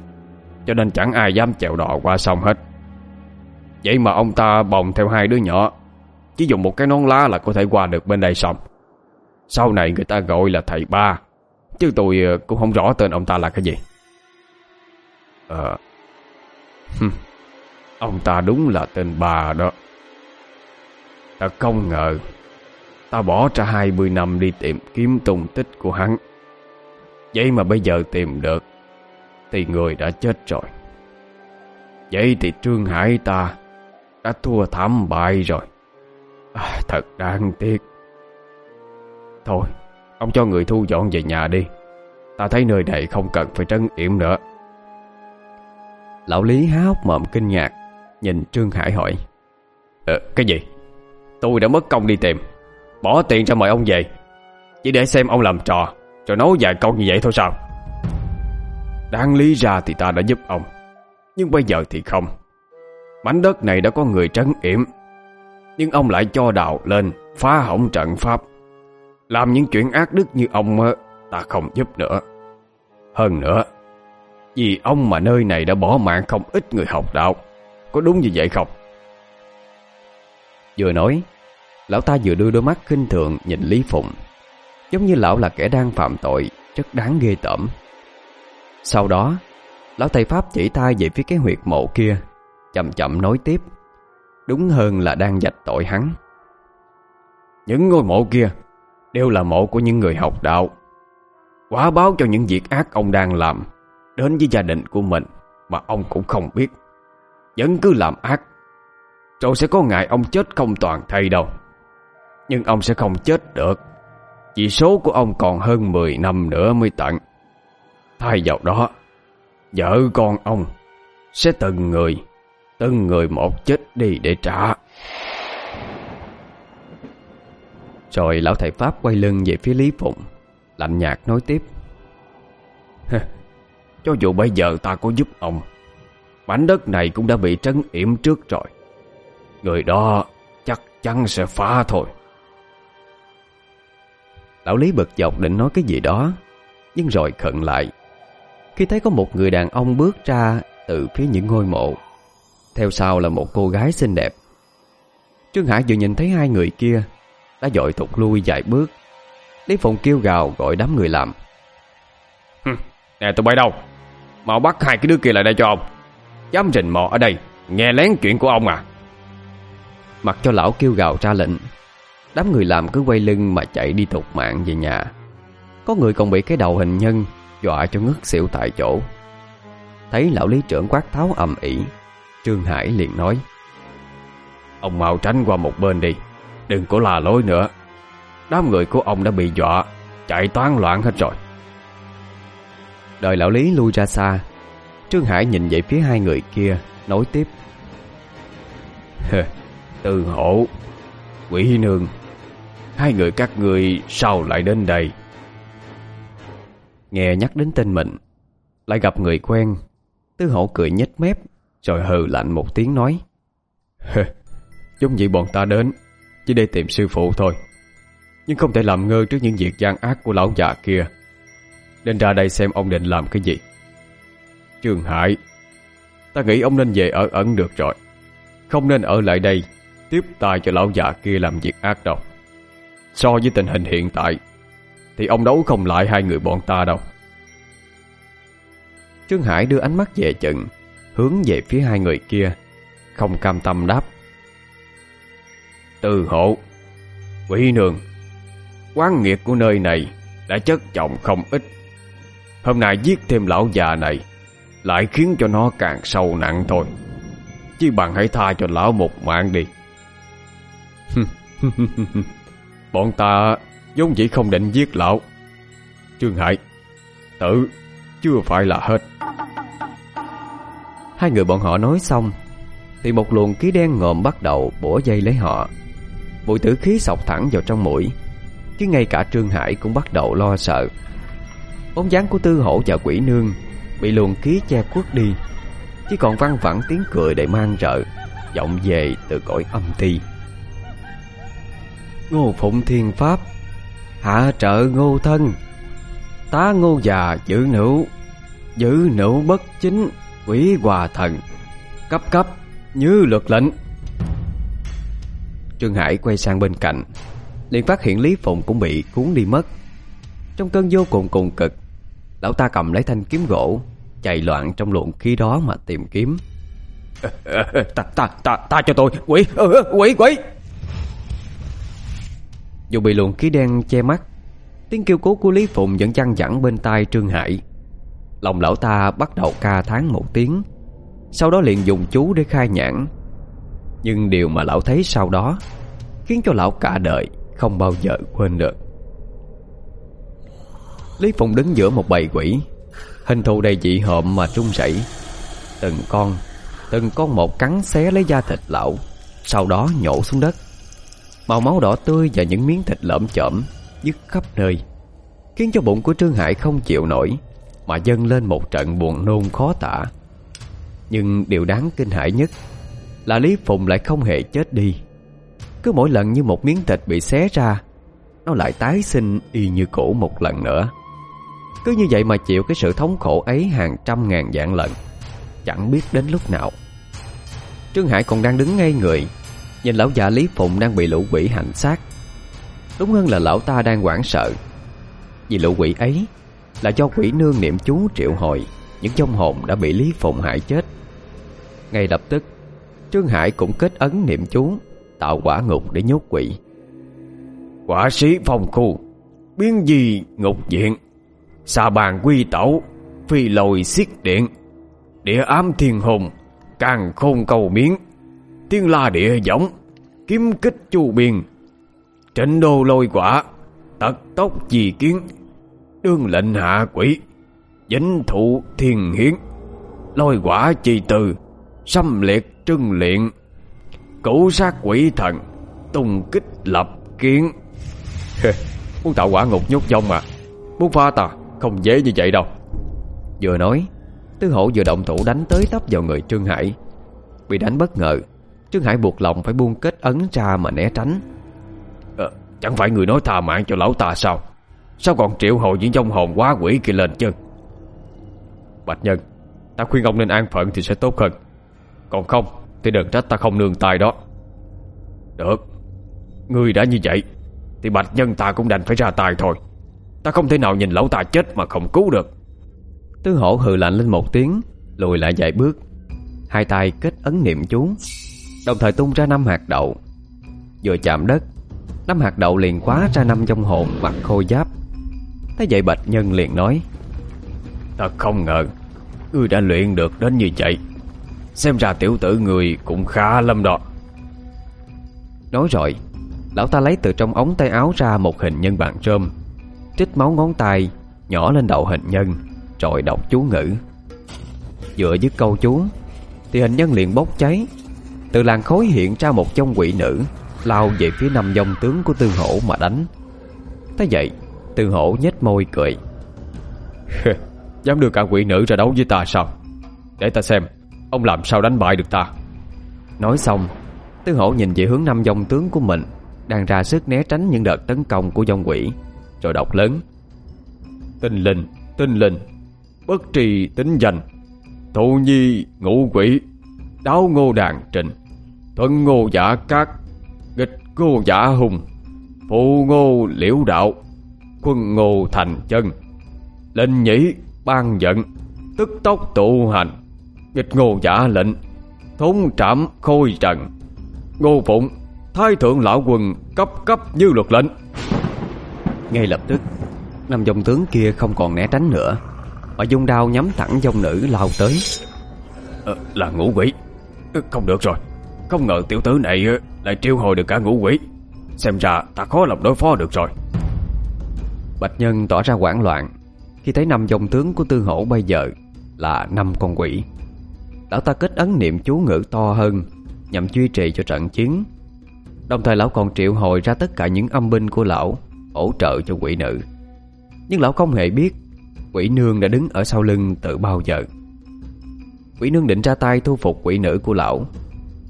C: Cho nên chẳng ai dám chèo đò qua sông hết. Vậy mà ông ta bồng theo hai đứa nhỏ, Chỉ dùng một cái nón lá là có thể qua được bên đây sông. Sau này người ta gọi là thầy ba, Chứ tôi ờ, cũng không rõ tên ông ta là cái gì. Ờ Ông ta đúng là tên bà đó. Ta không ngờ, Ta bỏ ra 20 năm đi tìm kiếm tung tích của hắn. Vậy mà bây giờ tìm được Thì người đã chết rồi. Vậy thì Trương Hải ta Đã thua thảm bại rồi. À, Thật đáng tiếc. Thôi Ông cho người thu dọn về nhà đi. Ta thấy nơi này không cần phải trấn yểm nữa.
A: Lão Lý há hốc mồm kinh ngạc Nhìn Trương Hải hỏi.
C: Ờ, Cái gì? Tôi đã mất công đi tìm. Bỏ tiền ra mời ông về. Chỉ để xem ông làm trò. Rồi nói vài câu như vậy thôi sao? Đáng lý ra thì ta đã giúp ông, Nhưng bây giờ thì không. Mảnh đất này đã có người trấn yểm, Nhưng ông lại cho đào lên Phá hỏng trận pháp. Làm những chuyện ác đức như ông Ta không giúp nữa. Hơn nữa, Vì ông mà nơi này đã bỏ mạng không ít người học đạo, Có đúng như vậy không?
A: Vừa nói, Lão ta vừa đưa đôi mắt khinh thường nhìn Lý Phụng. Giống như lão là kẻ đang phạm tội, Rất đáng ghê tởm. Sau đó, Lão thầy Pháp chỉ tay về phía cái huyệt mộ kia, Chậm chậm nói tiếp. Đúng hơn là đang dạch tội hắn.
C: Những ngôi mộ kia Đều là mộ của những người học đạo. Quả báo cho những việc ác ông đang làm, Đến với gia đình của mình Mà ông cũng không biết. Vẫn cứ làm ác, Rồi sẽ có ngày ông chết không toàn thây đâu. Nhưng ông sẽ không chết được chỉ số của ông còn hơn 10 năm nữa mới tận. Thay vào đó, Vợ con ông Sẽ từng người Từng người một chết đi để trả.
A: Rồi lão thầy Pháp quay lưng về phía Lý Phụng, Lạnh nhạt nói tiếp.
C: Cho dù bây giờ ta có giúp ông, Mảnh đất này cũng đã bị trấn yểm trước rồi. Người đó chắc chắn sẽ phá thôi.
A: Lão Lý bực dọc định nói cái gì đó. Nhưng rồi khận lại. Khi thấy có một người đàn ông bước ra Từ phía những ngôi mộ. Theo sau là một cô gái xinh đẹp. Trương Hải vừa nhìn thấy hai người kia Đã dội thụt lui vài bước. Lý Phụng kêu gào gọi đám người làm.
C: Nè tụi bay đâu? Mau bắt hai cái đứa kia lại đây cho ông. Dám rình mò ở đây Nghe lén chuyện của ông à?
A: Mặc cho lão kêu gào ra lệnh Đám người làm cứ quay lưng mà chạy đi tục mạng về nhà. Có người còn bị cái đầu hình nhân Dọa cho ngất xỉu tại chỗ. Thấy lão lý trưởng quát tháo ầm ĩ, Trương Hải liền nói,
C: Ông mau tránh qua một bên đi, Đừng có là lối nữa. Đám người của ông đã bị dọa, Chạy toán loạn hết rồi.
A: Đợi lão lý lui ra xa, Trương Hải nhìn về phía hai người kia, Nói tiếp
C: Từ hộ Quỷ nương Hai người các người sao lại đến đây?
A: Nghe nhắc đến tên mình, Lại gặp người quen. Tư hổ cười nhếch mép, Rồi hừ lạnh một tiếng nói
C: Chúng vậy bọn ta đến, Chỉ để tìm sư phụ thôi. Nhưng không thể làm ngơ trước những việc gian ác của lão già kia. Nên ra đây xem ông định làm cái gì. Trường Hải, Ta nghĩ ông nên về ở ẩn được rồi. Không nên ở lại đây, Tiếp tay cho lão già kia làm việc ác đâu So với tình hình hiện tại, Thì ông đấu không lại hai người bọn ta đâu.
A: Trương Hải đưa ánh mắt về chừng, Hướng về phía hai người kia, Không cam tâm đáp.
C: Từ hộ, Quỷ nương, Quán nghiệt của nơi này Đã chất trọng không ít. Hôm nay giết thêm lão già này, Lại khiến cho nó càng sâu nặng thôi. Chứ bằng hãy tha cho lão một mạng đi. Bọn ta vốn dĩ không định giết lão. Trương Hải Tự Chưa phải là hết.
A: Hai người bọn họ nói xong, Thì một luồng khí đen ngòm bắt đầu bổ dây lấy họ. Mùi tử khí sọc thẳng vào trong mũi, Chứ ngay cả Trương Hải cũng bắt đầu lo sợ. Bóng dáng của Tư Hổ và Quỷ Nương Bị luồng khí che khuất đi, Chỉ còn văng vẳng tiếng cười để mang rợ vọng về từ cõi âm ti. Ngô Phụng Thiên Pháp. Hạ trợ ngô thân. Tá ngô già giữ nữ. Giữ nữ bất chính Quỷ hòa thần. Cấp cấp như luật lệnh. Trương Hải quay sang bên cạnh. Liền phát hiện Lý Phụng cũng bị cuốn đi mất. Trong cơn vô cùng cùng cực Lão ta cầm lấy thanh kiếm gỗ Chạy loạn trong luồng khí đó mà tìm kiếm.
C: Ta, ta, ta, ta cho tôi. Quỷ, ờ, ờ, quỷ, quỷ!
A: Dù bị luồng khí đen che mắt, Tiếng kêu cứu của Lý Phụng vẫn chăn dẳng bên tai Trương Hải. Lòng lão ta bắt đầu ca tháng một tiếng, Sau đó liền dùng chú để khai nhãn. Nhưng điều mà lão thấy sau đó Khiến cho lão cả đời Không bao giờ quên được. Lý Phụng đứng giữa một bầy quỷ, Hình thù đầy dị hợm mà trung rẩy. Từng con Từng con một cắn xé lấy da thịt lão, Sau đó nhổ xuống đất. Màu máu đỏ tươi và những miếng thịt lởm chởm Dứt khắp nơi, Khiến cho bụng của Trương Hải không chịu nổi, Mà dâng lên một trận buồn nôn khó tả. Nhưng điều đáng kinh hãi nhất Là Lý Phùng lại không hề chết đi. Cứ mỗi lần như một miếng thịt bị xé ra, Nó lại tái sinh y như cũ một lần nữa. Cứ như vậy mà chịu cái sự thống khổ ấy hàng trăm ngàn dạng lần, Chẳng biết đến lúc nào. Trương Hải còn đang đứng ngay người Nhìn lão già Lý Phụng đang bị lũ quỷ hành xác. Đúng hơn là lão ta đang hoảng sợ. Vì lũ quỷ ấy Là do quỷ nương niệm chú triệu hồi, Những trong hồn đã bị Lý Phụng hại chết. Ngay lập tức, Trương Hải cũng kết ấn niệm chú, Tạo quả ngục để nhốt quỷ.
C: Quả sĩ phòng khu, Biến gì ngục diện. Xà bàn quy tẩu, Phi lồi xiết điện. Địa ám thiên hồn Càng khôn cầu miếng tiếng la địa giống Kiếm kích chu biên. Trịnh đô lôi quả, Tật tốc di kiến. Đương lệnh hạ quỷ Dính thụ thiên hiến. Lôi quả chi từ, Xâm liệt trưng luyện. Cửu sát quỷ thần, Tung kích lập kiến. Muốn tạo quả ngục nhốt dông mà Muốn pha tà Không dễ như vậy đâu.
A: Vừa nói, tứ hổ vừa động thủ đánh tới tấp vào người Trương Hải. Bị đánh bất ngờ Trương Hải buộc lòng phải buông kết ấn ra mà né tránh.
C: À, Chẳng phải người nói tha mạng cho lão ta sao? Sao còn triệu hồi những dông hồn quá quỷ kia lên chứ? Bạch Nhân Ta khuyên ông nên an phận thì sẽ tốt hơn. Còn không Thì đừng trách ta không nương tay đó. Được. Ngươi đã như vậy Thì Bạch Nhân ta cũng đành phải ra tay thôi. Ta không thể nào nhìn lão ta chết mà không cứu được.
A: Tư hổ hừ lạnh lên một tiếng Lùi lại vài bước. Hai tay kết ấn niệm chú Đồng thời tung ra năm hạt đậu. Vừa chạm đất, Năm hạt đậu liền khóa ra năm trong hồn mặt khô giáp. Thế vậy Bạch Nhân liền nói,
C: Ta không ngờ, Ngươi đã luyện được đến như vậy. Xem ra tiểu tử người cũng khá lâm đó.
A: Nói rồi, Lão ta lấy từ trong ống tay áo ra một hình nhân bàn trơm Trích máu ngón tay Nhỏ lên đầu hình nhân, Rồi đọc chú ngữ. Dựa dứt câu chú, Thì hình nhân liền bốc cháy từ làn khối hiện ra một trong quỷ nữ Lao về phía năm dòng tướng của Tư Hổ mà đánh. Thế vậy Tư Hổ nhếch môi cười.
C: cười Dám đưa cả quỷ nữ ra đấu với ta sao? Để ta xem Ông làm sao đánh bại được ta?
A: Nói xong Tư Hổ nhìn về hướng năm dòng tướng của mình Đang ra sức né tránh những đợt tấn công của dòng quỷ Rồi đọc lớn.
C: Tinh linh, tinh linh Bất trì tính danh Thụ nhi ngũ quỷ Đáo ngô đàn trình Thuận ngô giả cát Nghịch ngô giả hùng Phụ ngô liễu đạo Quân ngô thành chân Lệnh nhĩ ban giận Tức tốc tụ hành Nghịch ngô giả lệnh Thốn trảm khôi trần Ngô phụng Thái thượng lão quân cấp cấp như luật lệnh.
A: Ngay lập tức Năm dòng tướng kia không còn né tránh nữa Mà dung đao nhắm thẳng dòng nữ lao tới.
C: À, Là ngũ quỷ. Không được rồi không ngờ tiểu tử này ờ, lại triệu hồi được cả ngũ quỷ. Xem ra ta khó lòng đối phó được rồi.
A: Bạch Nhân tỏ ra hoảng loạn. Khi thấy năm dòng tướng của tư hổ bây giờ Là năm con quỷ, Lão ta kết ấn niệm chú ngữ to hơn, Nhằm duy trì cho trận chiến. Đồng thời lão còn triệu hồi ra tất cả những âm binh của lão, Hỗ trợ cho quỷ nữ. Nhưng lão không hề biết Quỷ nương đã đứng ở sau lưng từ bao giờ. Quỷ nương định ra tay thu phục quỷ nữ của lão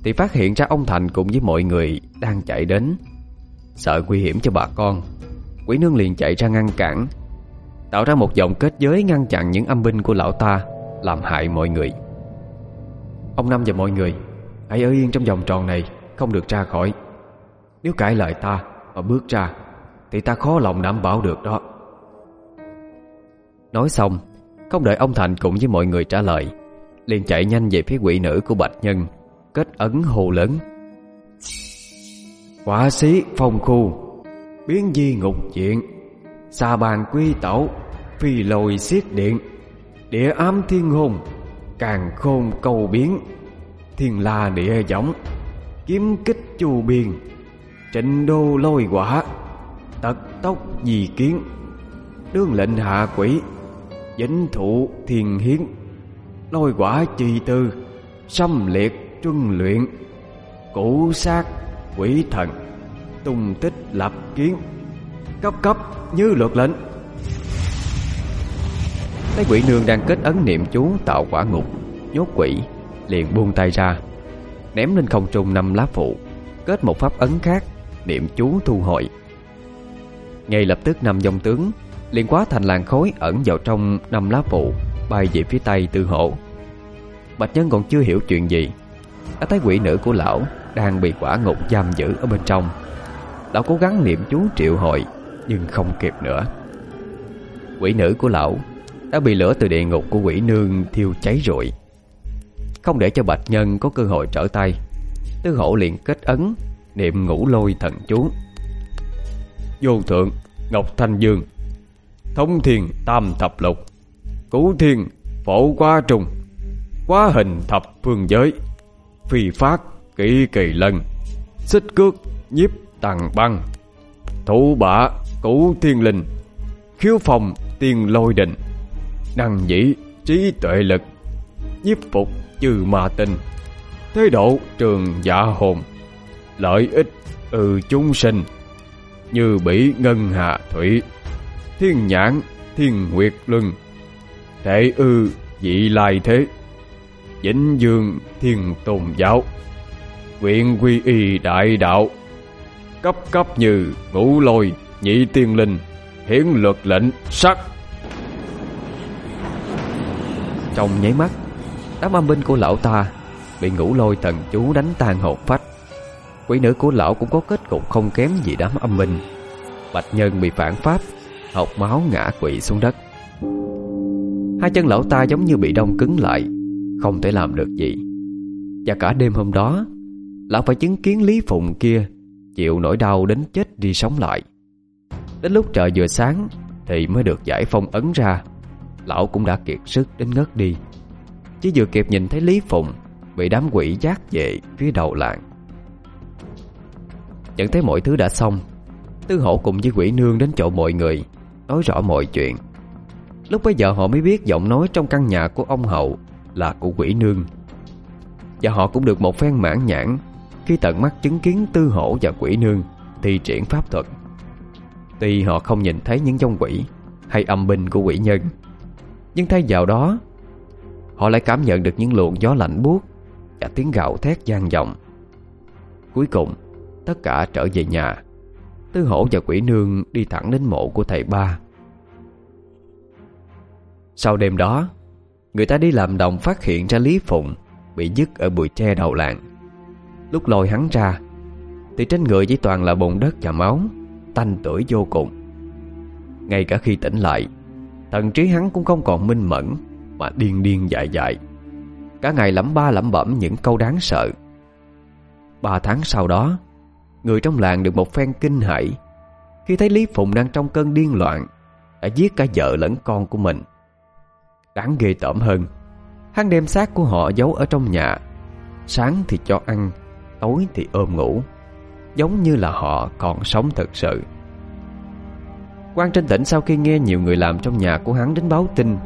A: thì phát hiện ra ông Thành cùng với mọi người đang chạy đến. Sợ nguy hiểm cho bà con, Quỷ nương liền chạy ra ngăn cản, Tạo ra một dòng kết giới ngăn chặn những âm binh của lão ta, Làm hại mọi người. Ông Năm và mọi người, Hãy ở yên trong vòng tròn này, Không được ra khỏi. Nếu cãi lời ta mà bước ra, Thì ta khó lòng đảm bảo được đó. Nói xong, Không đợi ông Thành cùng với mọi người trả lời, liền chạy nhanh về phía quỷ nữ của Bạch Nhân. Kết ẩn hồ lớn Quả xí phong khu Biến di ngục diện. Xa bàn quy tẩu Phi lồi xiết điện. Địa ám thiên hùng, Càng khôn cầu biến. Thiên la địa giống Kiếm kích chu biên. Trịnh đô lôi quả Tật tốc di kiến. Đương lệnh hạ quỷ dính thụ thiền hiến. Lôi quả trì tư Xâm liệt truân luyện, Cũ sát quỷ thần, Tung tích lập kiến, Cấp cấp như luật lệnh. Thấy quỷ nương đang kết ấn niệm chú tạo quả ngục, Nhốt quỷ, Liền buông tay ra, Ném lên không trung năm lá phụ, Kết một pháp ấn khác, Niệm chú thu hồi. Ngay lập tức năm dòng tướng liền quá thành làn khối ẩn vào trong năm lá phụ, bay về phía tây tư hộ. Bạch nhân còn chưa hiểu chuyện gì đã thấy quỷ nữ của lão đang bị quả ngục giam giữ ở bên trong. Lão cố gắng niệm chú triệu hồi nhưng không kịp nữa. Quỷ nữ của lão đã bị lửa từ địa ngục của quỷ nương thiêu cháy rụi, không để cho bạch nhân có cơ hội trở tay tư hổ liền kết ấn niệm ngũ lôi thần chú. Vô thượng ngọc thanh dương. Thông thiền tam thập lục. Cửu thiên phổ qua trùng. Quá hình thập phương giới. Phi phát kỵ kỳ lân, Xích cước nhiếp tàng băng, Thủ bả cửu thiên linh, Khiếu phòng tiên lôi định, Năng dĩ trí tuệ lực, Nhiếp phục trừ ma tinh, Thế độ trường dạ hồn, Lợi ích ừ chúng sinh, Như bị ngân hạ thủy, Thiên nhãn thiên nguyệt luân, Thể ư dị lai thế. Vĩnh dương thiên tôn giáo. Quyện quy y đại đạo. Cấp cấp như ngũ lôi, nhị tiên linh Hiển luật lệnh, sắc. Trong nháy mắt, Đám âm binh của lão ta Bị ngũ lôi thần chú đánh tan hột phách. Quỷ nữ của lão cũng có kết cục không kém gì đám âm binh. Bạch nhân bị phản pháp, Học máu ngã quỵ xuống đất. Hai chân lão ta giống như bị đông cứng lại không thể làm được gì. Và cả đêm hôm đó, Lão phải chứng kiến Lý Phụng kia Chịu nỗi đau đến chết đi sống lại. Đến lúc trời vừa sáng Thì mới được giải phong ấn ra, Lão cũng đã kiệt sức đến ngất đi. Chỉ vừa kịp nhìn thấy Lý Phụng Bị đám quỷ giác về phía đầu làng. Nhận thấy mọi thứ đã xong, Tư hổ cùng với quỷ nương đến chỗ mọi người, Nói rõ mọi chuyện. Lúc bấy giờ họ mới biết giọng nói trong căn nhà của ông Hậu là của quỷ nương. Và họ cũng được một phen mãn nhãn, Khi tận mắt chứng kiến tư hổ và quỷ nương Thi triển pháp thuật. Tuy họ không nhìn thấy những dông quỷ Hay âm binh của quỷ nhân, Nhưng thay vào đó, Họ lại cảm nhận được những luồng gió lạnh buốt Và tiếng gạo thét gian vọng. Cuối cùng, Tất cả trở về nhà. Tư hổ và quỷ nương đi thẳng đến mộ của thầy ba. Sau đêm đó Người ta đi làm đồng phát hiện ra Lý Phụng Bị dứt ở bụi tre đầu làng. Lúc lôi hắn ra, Thì trên người chỉ toàn là bùn đất và máu, Tanh tuổi vô cùng. Ngay cả khi tỉnh lại, Thần trí hắn cũng không còn minh mẫn Mà điên điên dại dại. Cả ngày lẩm ba lẩm bẩm những câu đáng sợ. Ba tháng sau đó, Người trong làng được một phen kinh hãi Khi thấy Lý Phụng đang trong cơn điên loạn, Đã giết cả vợ lẫn con của mình. Đáng ghê tởm hơn. Hắn đem xác của họ giấu ở trong nhà. Sáng thì cho ăn Tối thì ôm ngủ. Giống như là họ còn sống thật sự. Quan trên tỉnh sau khi nghe nhiều người làm trong nhà của hắn đến báo tin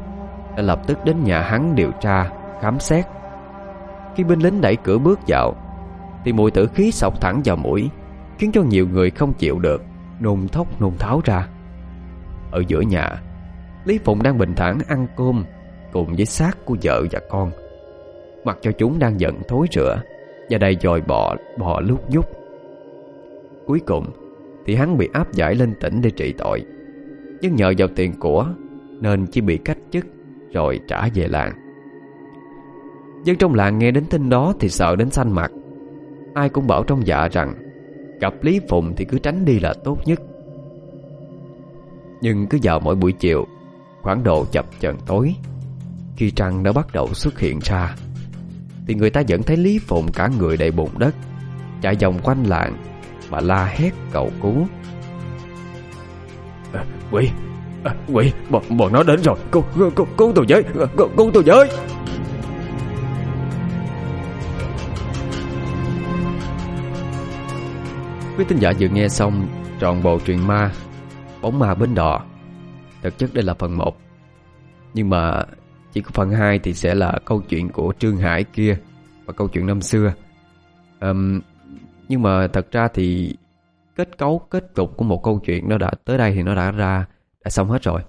A: Đã lập tức đến nhà hắn điều tra, khám xét. Khi binh lính đẩy cửa bước vào Thì mùi tử khí sọc thẳng vào mũi Khiến cho nhiều người không chịu được Nôn thốc nôn tháo ra. Ở giữa nhà Lý Phụng đang bình thản ăn cơm. Cùng với xác của vợ và con. Mặc cho chúng đang giận thối rửa, Và đầy dòi bọ, bò lúc nhúc. Cuối cùng Thì hắn bị áp giải lên tỉnh để trị tội. Nhưng nhờ vào tiền của Nên chỉ bị cách chức Rồi trả về làng. Dân trong làng nghe đến tin đó Thì sợ đến xanh mặt. Ai cũng bảo trong dạ rằng Gặp Lý Phụng thì cứ tránh đi là tốt nhất. Nhưng cứ vào mỗi buổi chiều Khoảng độ chập chờn tối khi trăng đã bắt đầu xuất hiện ra Thì người ta vẫn thấy Lý Phụng cả người đầy bùn đất Chạy vòng quanh làng Mà la hét cầu cứu.
C: À, Quỷ à, Quỷ bọn, bọn nó đến rồi Cứu, cứu, cứu tôi với Cứu, cứu tôi với.
A: Quý tín giả vừa nghe xong trọn bộ truyện ma Bóng ma bến đò Thực chất đây là phần 1 Nhưng mà chỉ có phần 2 thì sẽ là câu chuyện của Trương Hải kia Và câu chuyện năm xưa. Um, Nhưng mà thật ra thì kết cấu, kết cục của một câu chuyện nó đã tới đây thì nó đã ra đã xong hết rồi.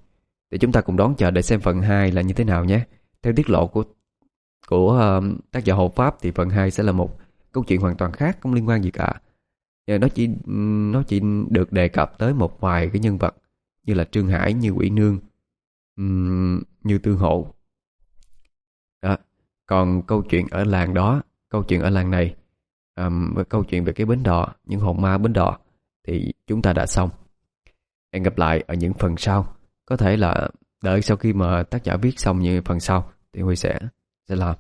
A: Thì chúng ta cùng đón chờ để xem phần 2 là như thế nào nhé. Theo tiết lộ của của um, tác giả Hồ Pháp thì phần 2 sẽ là một câu chuyện hoàn toàn khác không liên quan gì cả. Ờ, nó chỉ nó chỉ được đề cập tới một vài cái nhân vật như là Trương Hải, như Quỷ Nương, như Tương Hộ. Còn câu chuyện ở làng đó, câu chuyện ở làng này, um, câu chuyện về cái bến đò, những hồn ma bến đò thì chúng ta đã xong. Hẹn gặp lại ở những phần sau. Có thể là đợi sau khi mà tác giả viết xong những phần sau thì Huy sẽ sẽ làm.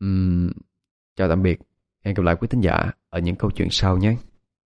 A: Um, chào tạm biệt. Hẹn gặp lại quý tín giả ở những câu chuyện sau nhé.